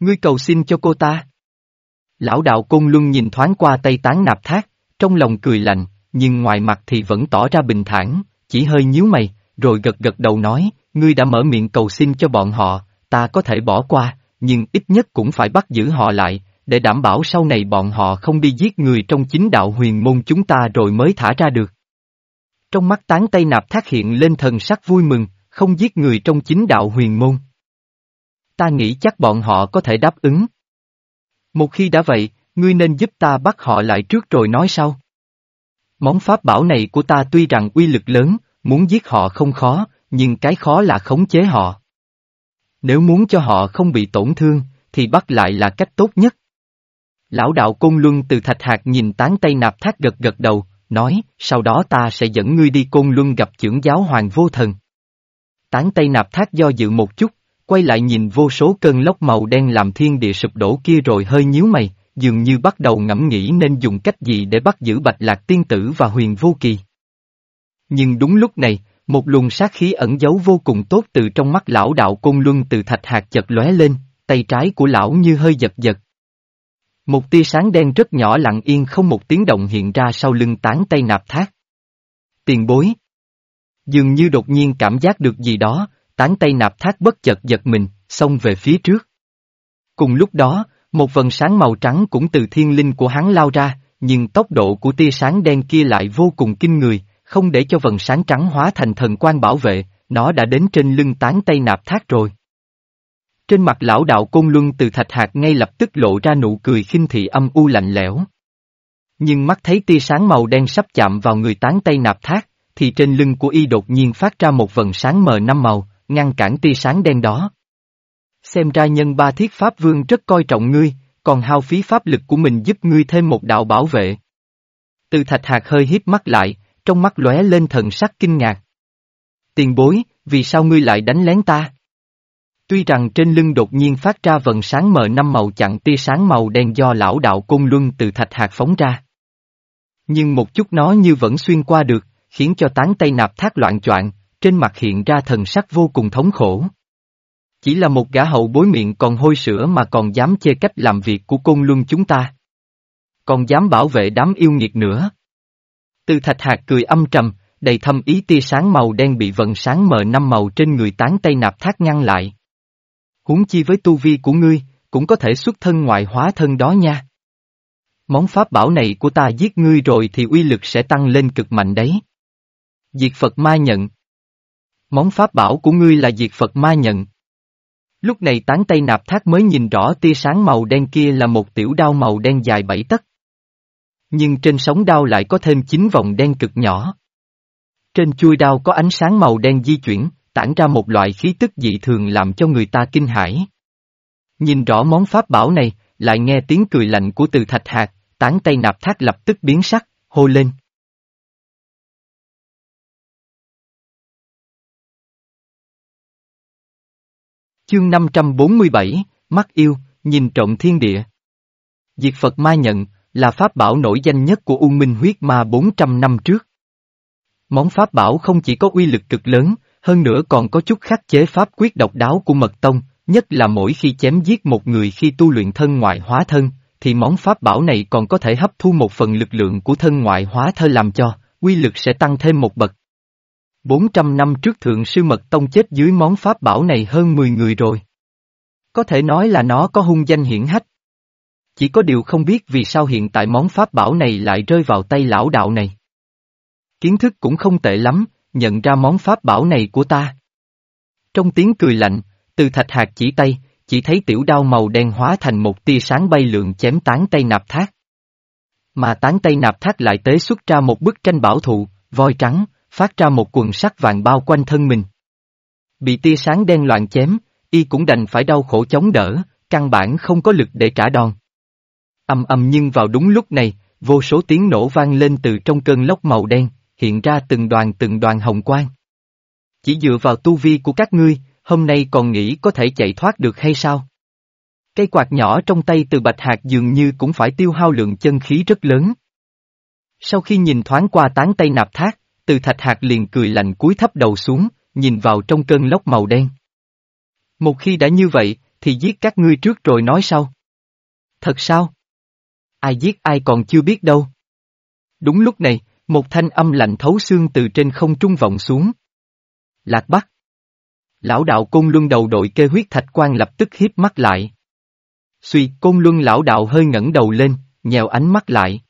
A: Ngươi cầu xin cho cô ta. Lão đạo Côn Luân nhìn thoáng qua tay tán nạp thác, trong lòng cười lạnh, nhưng ngoài mặt thì vẫn tỏ ra bình thản, chỉ hơi nhíu mày, rồi gật gật đầu nói, ngươi đã mở miệng cầu xin cho bọn họ, ta có thể bỏ qua, nhưng ít nhất cũng phải bắt giữ họ lại, để đảm bảo sau này bọn họ không đi giết người trong chính đạo huyền môn chúng ta rồi mới thả ra được. Trong mắt tán Tây Nạp Thác hiện lên thần sắc vui mừng, không giết người trong chính đạo huyền môn. Ta nghĩ chắc bọn họ có thể đáp ứng. Một khi đã vậy, ngươi nên giúp ta bắt họ lại trước rồi nói sau. Món pháp bảo này của ta tuy rằng uy lực lớn, muốn giết họ không khó, nhưng cái khó là khống chế họ. Nếu muốn cho họ không bị tổn thương, thì bắt lại là cách tốt nhất. Lão đạo Côn Luân từ thạch hạt nhìn tán Tây Nạp Thác gật gật đầu, nói, sau đó ta sẽ dẫn ngươi đi Côn Luân gặp trưởng giáo Hoàng Vô Thần. Tán Tây Nạp Thác do dự một chút, quay lại nhìn vô số cơn lốc màu đen làm thiên địa sụp đổ kia rồi hơi nhíu mày, dường như bắt đầu ngẫm nghĩ nên dùng cách gì để bắt giữ Bạch Lạc Tiên Tử và Huyền Vô Kỳ. Nhưng đúng lúc này, một luồng sát khí ẩn giấu vô cùng tốt từ trong mắt lão đạo Côn Luân từ thạch hạt chật lóe lên, tay trái của lão như hơi giật giật, một tia sáng đen rất nhỏ lặng yên không một tiếng động hiện ra sau lưng tán tay nạp thác. Tiền bối. Dường như đột nhiên cảm giác được gì đó, tán tay nạp thác bất chợt giật mình, xông về phía trước. Cùng lúc đó, một vần sáng màu trắng cũng từ thiên linh của hắn lao ra, nhưng tốc độ của tia sáng đen kia lại vô cùng kinh người, không để cho vần sáng trắng hóa thành thần quan bảo vệ, nó đã đến trên lưng tán tay nạp thác rồi. Trên mặt lão đạo Côn Luân từ thạch hạt ngay lập tức lộ ra nụ cười khinh thị âm u lạnh lẽo. Nhưng mắt thấy tia sáng màu đen sắp chạm vào người tán tay nạp thác, thì trên lưng của y đột nhiên phát ra một vần sáng mờ năm màu, ngăn cản tia sáng đen đó. Xem ra nhân ba thiết pháp vương rất coi trọng ngươi, còn hao phí pháp lực của mình giúp ngươi thêm một đạo bảo vệ. Từ thạch hạt hơi hít mắt lại, trong mắt lóe lên thần sắc kinh ngạc. Tiền bối, vì sao ngươi lại đánh lén ta? Tuy rằng trên lưng đột nhiên phát ra vần sáng mờ năm màu chặn tia sáng màu đen do lão đạo côn luân từ thạch hạt phóng ra. Nhưng một chút nó như vẫn xuyên qua được, khiến cho tán tay nạp thác loạn choạng, trên mặt hiện ra thần sắc vô cùng thống khổ. Chỉ là một gã hậu bối miệng còn hôi sữa mà còn dám chê cách làm việc của côn luân chúng ta. Còn dám bảo vệ đám yêu nghiệt nữa. Từ thạch hạt cười âm trầm, đầy thâm ý tia sáng màu đen bị vận sáng mờ năm màu trên người tán tay nạp thác ngăn lại. Huống chi với tu vi của ngươi, cũng có thể xuất thân ngoại hóa thân đó nha. Món pháp bảo này của ta giết ngươi rồi thì uy lực sẽ tăng lên cực mạnh đấy. Diệt Phật ma nhận. Món pháp bảo của ngươi là diệt Phật ma nhận. Lúc này tán tay nạp thác mới nhìn rõ tia sáng màu đen kia là một tiểu đao màu đen dài bảy tấc. Nhưng trên sóng đao lại có thêm chín vòng đen cực nhỏ. Trên chui đao có ánh sáng màu đen di chuyển, tản ra một loại khí tức dị thường làm cho người ta kinh hãi. Nhìn rõ món pháp bảo này, lại nghe tiếng cười lạnh của từ thạch hạt, tán tay nạp thác lập tức biến sắc, hô lên. Chương 547, Mắt yêu, nhìn trộm thiên địa. Diệt Phật Ma nhận, là pháp bảo nổi danh nhất của U Minh huyết ma 400 năm trước. Món pháp bảo không chỉ có uy lực cực lớn, hơn nữa còn có chút khắc chế pháp quyết độc đáo của mật tông, nhất là mỗi khi chém giết một người khi tu luyện thân ngoại hóa thân, thì món pháp bảo này còn có thể hấp thu một phần lực lượng của thân ngoại hóa thơ làm cho, quy lực sẽ tăng thêm một bậc. 400 năm trước thượng sư mật tông chết dưới món pháp bảo này hơn 10 người rồi. Có thể nói là nó có hung danh hiển hách. Chỉ có điều không biết vì sao hiện tại món pháp bảo này lại rơi vào tay lão đạo này. Kiến thức cũng không tệ lắm, nhận ra món pháp bảo này của ta. Trong tiếng cười lạnh, từ thạch hạt chỉ tay, chỉ thấy tiểu đao màu đen hóa thành một tia sáng bay lượn chém tán tay nạp thác. Mà tán tay nạp thác lại tế xuất ra một bức tranh bảo thụ, voi trắng, phát ra một quần sắc vàng bao quanh thân mình. Bị tia sáng đen loạn chém, y cũng đành phải đau khổ chống đỡ, căn bản không có lực để trả đòn. Âm âm nhưng vào đúng lúc này, vô số tiếng nổ vang lên từ trong cơn lốc màu đen, hiện ra từng đoàn từng đoàn hồng quang. Chỉ dựa vào tu vi của các ngươi, hôm nay còn nghĩ có thể chạy thoát được hay sao? Cây quạt nhỏ trong tay từ bạch hạt dường như cũng phải tiêu hao lượng chân khí rất lớn. Sau khi nhìn thoáng qua tán tay nạp thác, từ thạch hạt liền cười lạnh cúi thấp đầu xuống, nhìn vào trong cơn lốc màu đen. Một khi đã như vậy, thì giết các ngươi trước rồi nói sau. Thật sao? Ai giết ai còn chưa biết đâu. Đúng lúc này, một thanh âm lạnh thấu xương từ trên không trung vọng xuống. Lạc Bắc. Lão đạo Côn Luân đầu đội kê huyết thạch quan lập tức hiếp mắt lại. Suy, Côn Luân lão đạo hơi ngẩng đầu lên, nhèo ánh mắt lại.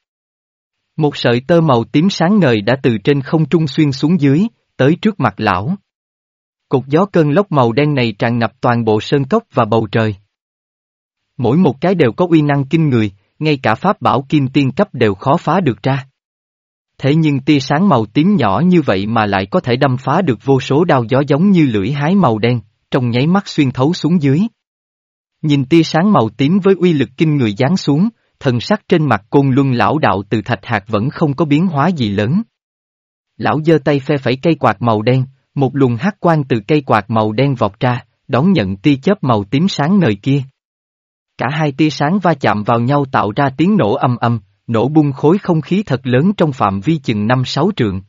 A: Một sợi tơ màu tím sáng ngời đã từ trên không trung xuyên xuống dưới, tới trước mặt lão. Cột gió cơn lốc màu đen này tràn ngập toàn bộ sơn cốc và bầu trời. Mỗi một cái đều có uy năng kinh người, ngay cả pháp bảo kim tiên cấp đều khó phá được ra. Thế nhưng tia sáng màu tím nhỏ như vậy mà lại có thể đâm phá được vô số đao gió giống như lưỡi hái màu đen, trong nháy mắt xuyên thấu xuống dưới. Nhìn tia sáng màu tím với uy lực kinh người giáng xuống, thần sắc trên mặt côn luân lão đạo từ thạch hạt vẫn không có biến hóa gì lớn. Lão giơ tay phe phẩy cây quạt màu đen, một luồng hát quang từ cây quạt màu đen vọt ra, đón nhận tia chớp màu tím sáng ngời kia. Cả hai tia sáng va chạm vào nhau tạo ra tiếng nổ âm âm, nổ bung khối không khí thật lớn trong phạm vi chừng năm sáu trượng.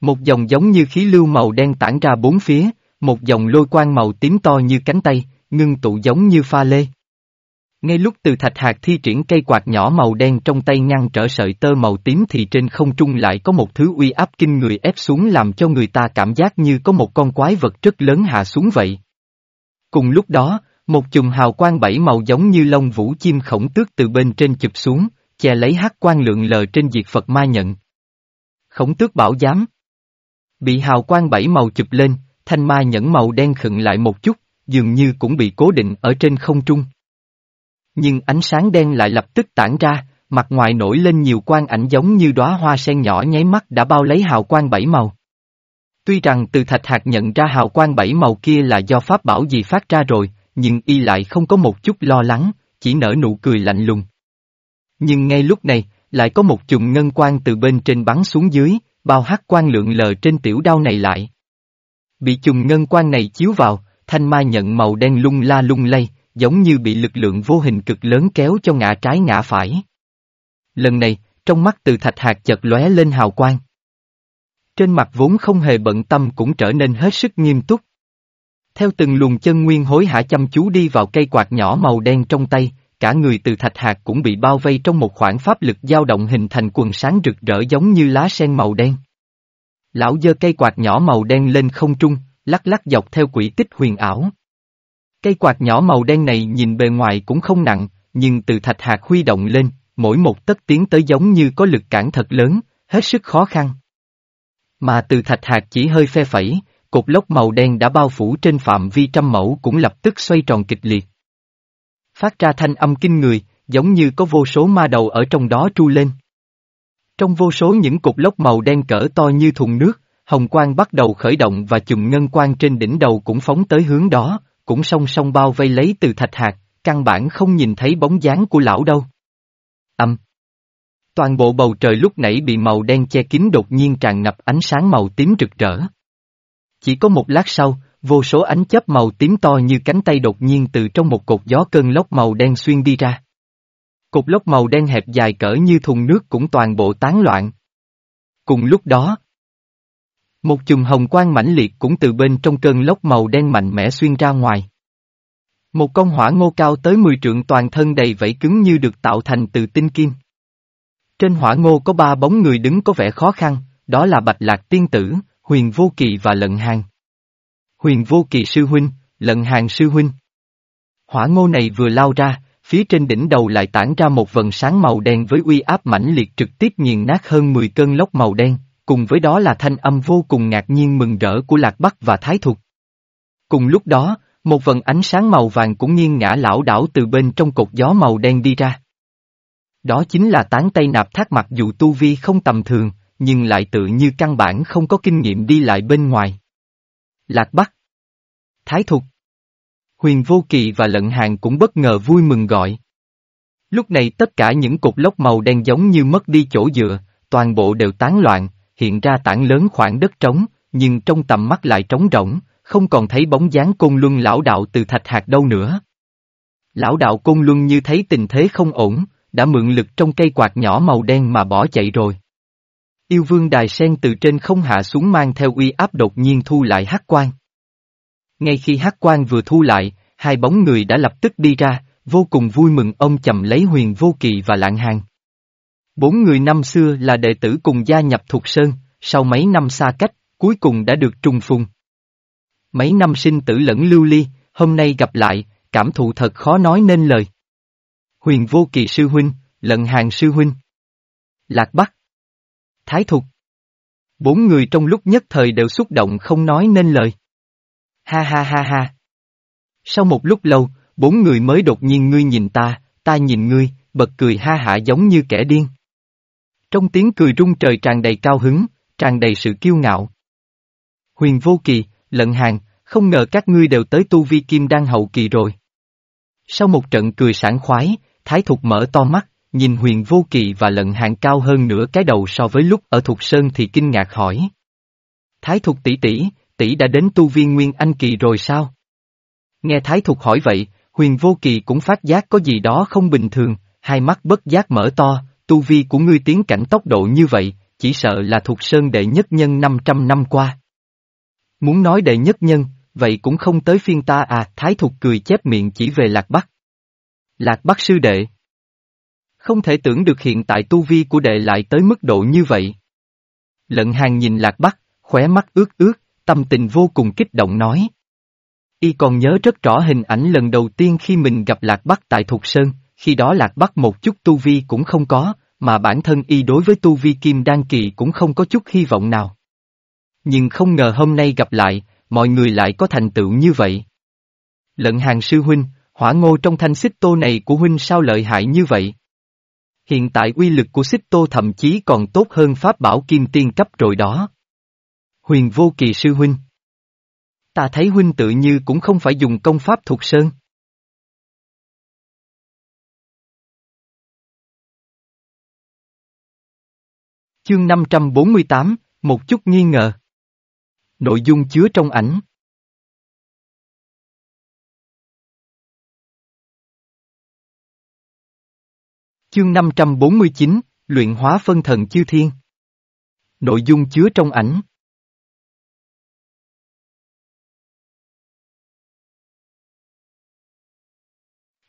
A: Một dòng giống như khí lưu màu đen tản ra bốn phía, một dòng lôi quang màu tím to như cánh tay, ngưng tụ giống như pha lê. Ngay lúc từ thạch hạt thi triển cây quạt nhỏ màu đen trong tay ngăn trở sợi tơ màu tím thì trên không trung lại có một thứ uy áp kinh người ép xuống làm cho người ta cảm giác như có một con quái vật rất lớn hạ xuống vậy. Cùng lúc đó, một chùm hào quang bảy màu giống như lông vũ chim khổng tước từ bên trên chụp xuống, che lấy hát quan lượng lờ trên diệt Phật ma nhận. Khổng tước bảo giám. Bị hào quang bảy màu chụp lên, thanh ma nhẫn màu đen khựng lại một chút, dường như cũng bị cố định ở trên không trung. Nhưng ánh sáng đen lại lập tức tản ra, mặt ngoài nổi lên nhiều quang ảnh giống như đóa hoa sen nhỏ nháy mắt đã bao lấy hào quang bảy màu. Tuy rằng từ thạch hạt nhận ra hào quang bảy màu kia là do pháp bảo gì phát ra rồi, nhưng y lại không có một chút lo lắng, chỉ nở nụ cười lạnh lùng. Nhưng ngay lúc này, lại có một chùm ngân quang từ bên trên bắn xuống dưới, bao hát quang lượng lờ trên tiểu đao này lại. Bị chùm ngân quang này chiếu vào, thanh mai nhận màu đen lung la lung lay, giống như bị lực lượng vô hình cực lớn kéo cho ngã trái ngã phải. Lần này, trong mắt từ thạch hạt chợt lóe lên hào quang. Trên mặt vốn không hề bận tâm cũng trở nên hết sức nghiêm túc. Theo từng luồng chân nguyên hối hả chăm chú đi vào cây quạt nhỏ màu đen trong tay, cả người từ thạch hạt cũng bị bao vây trong một khoảng pháp lực dao động hình thành quần sáng rực rỡ giống như lá sen màu đen. Lão giơ cây quạt nhỏ màu đen lên không trung, lắc lắc dọc theo quỹ tích huyền ảo. Cây quạt nhỏ màu đen này nhìn bề ngoài cũng không nặng, nhưng từ thạch hạt huy động lên, mỗi một tấc tiến tới giống như có lực cản thật lớn, hết sức khó khăn. Mà từ thạch hạt chỉ hơi phe phẩy, cột lốc màu đen đã bao phủ trên phạm vi trăm mẫu cũng lập tức xoay tròn kịch liệt. Phát ra thanh âm kinh người, giống như có vô số ma đầu ở trong đó tru lên. Trong vô số những cục lốc màu đen cỡ to như thùng nước, hồng quang bắt đầu khởi động và chùm ngân quang trên đỉnh đầu cũng phóng tới hướng đó, cũng song song bao vây lấy từ thạch hạt, căn bản không nhìn thấy bóng dáng của lão đâu. Âm. Toàn bộ bầu trời lúc nãy bị màu đen che kín đột nhiên tràn ngập ánh sáng màu tím rực rỡ. Chỉ có một lát sau, vô số ánh chớp màu tím to như cánh tay đột nhiên từ trong một cột gió cơn lốc màu đen xuyên đi ra. Cột lốc màu đen hẹp dài cỡ như thùng nước cũng toàn bộ tán loạn. Cùng lúc đó, một chùm hồng quang mãnh liệt cũng từ bên trong cơn lốc màu đen mạnh mẽ xuyên ra ngoài. Một con hỏa ngô cao tới 10 trượng toàn thân đầy vẫy cứng như được tạo thành từ tinh kim. Trên hỏa ngô có ba bóng người đứng có vẻ khó khăn, đó là Bạch Lạc Tiên Tử, Huyền Vô Kỳ và Lận Hàng. Huyền Vô Kỳ sư huynh, Lận Hàng sư huynh. Hỏa ngô này vừa lao ra, phía trên đỉnh đầu lại tản ra một vần sáng màu đen với uy áp mãnh liệt trực tiếp nghiền nát hơn 10 cơn lốc màu đen, cùng với đó là thanh âm vô cùng ngạc nhiên mừng rỡ của Lạc Bắc và Thái Thục. Cùng lúc đó, một vần ánh sáng màu vàng cũng nghiêng ngã lão đảo từ bên trong cột gió màu đen đi ra. Đó chính là tán tây nạp thác mặc dù tu vi không tầm thường, nhưng lại tự như căn bản không có kinh nghiệm đi lại bên ngoài. Lạc Bắc Thái Thục Huyền Vô Kỳ và Lận Hàng cũng bất ngờ vui mừng gọi. Lúc này tất cả những cục lốc màu đen giống như mất đi chỗ dựa, toàn bộ đều tán loạn, hiện ra tảng lớn khoảng đất trống, nhưng trong tầm mắt lại trống rỗng, không còn thấy bóng dáng côn luân lão đạo từ thạch hạt đâu nữa. Lão đạo côn luân như thấy tình thế không ổn, đã mượn lực trong cây quạt nhỏ màu đen mà bỏ chạy rồi. Yêu vương đài sen từ trên không hạ xuống mang theo uy áp đột nhiên thu lại hắc quan. Ngay khi hắc quan vừa thu lại, hai bóng người đã lập tức đi ra, vô cùng vui mừng ông chầm lấy huyền vô kỳ và lạng hàng. Bốn người năm xưa là đệ tử cùng gia nhập thuộc sơn, sau mấy năm xa cách, cuối cùng đã được trùng phùng. Mấy năm sinh tử lẫn lưu ly, hôm nay gặp lại, cảm thụ thật khó nói nên lời. Huyền vô kỳ sư huynh, lận hàng sư huynh. Lạc Bắc. Thái Thục. Bốn người trong lúc nhất thời đều xúc động không nói nên lời. Ha ha ha ha. Sau một lúc lâu, bốn người mới đột nhiên ngươi nhìn ta, ta nhìn ngươi, bật cười ha hả giống như kẻ điên. Trong tiếng cười rung trời tràn đầy cao hứng, tràn đầy sự kiêu ngạo. Huyền vô kỳ, lận hàng, không ngờ các ngươi đều tới tu vi kim Đang hậu kỳ rồi. Sau một trận cười sảng khoái, Thái Thục mở to mắt, nhìn huyền vô kỳ và lận hàng cao hơn nửa cái đầu so với lúc ở Thục Sơn thì kinh ngạc hỏi. Thái Thục tỷ tỷ, tỷ đã đến tu viên Nguyên Anh kỳ rồi sao? Nghe Thái Thục hỏi vậy, huyền vô kỳ cũng phát giác có gì đó không bình thường, hai mắt bất giác mở to, tu vi của ngươi tiến cảnh tốc độ như vậy, chỉ sợ là Thục Sơn đệ nhất nhân 500 năm qua. Muốn nói đệ nhất nhân, vậy cũng không tới phiên ta à, Thái Thục cười chép miệng chỉ về Lạc Bắc. Lạc Bắc sư đệ. Không thể tưởng được hiện tại tu vi của đệ lại tới mức độ như vậy. Lận hàng nhìn Lạc Bắc, khóe mắt ướt ướt, tâm tình vô cùng kích động nói. Y còn nhớ rất rõ hình ảnh lần đầu tiên khi mình gặp Lạc Bắc tại Thục Sơn, khi đó Lạc Bắc một chút tu vi cũng không có, mà bản thân Y đối với tu vi Kim Đan Kỳ cũng không có chút hy vọng nào. Nhưng không ngờ hôm nay gặp lại, mọi người lại có thành tựu như vậy. Lận hàng sư huynh, hỏa ngô trong thanh xích tô này của huynh sao lợi hại như vậy? Hiện tại uy lực của xích tô thậm chí còn tốt hơn pháp bảo kim tiên cấp rồi đó. Huyền vô kỳ sư huynh. Ta thấy huynh tự như cũng không phải dùng công pháp thuộc sơn. Chương 548, một chút nghi ngờ. Nội dung chứa trong ảnh. Chương 549, Luyện hóa phân thần chư thiên. Nội dung chứa trong ảnh.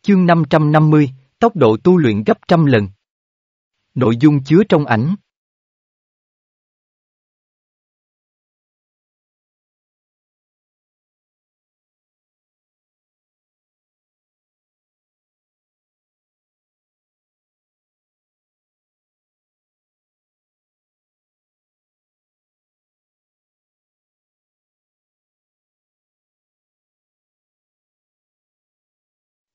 A: Chương 550, tốc độ tu luyện gấp trăm lần. Nội dung chứa trong ảnh.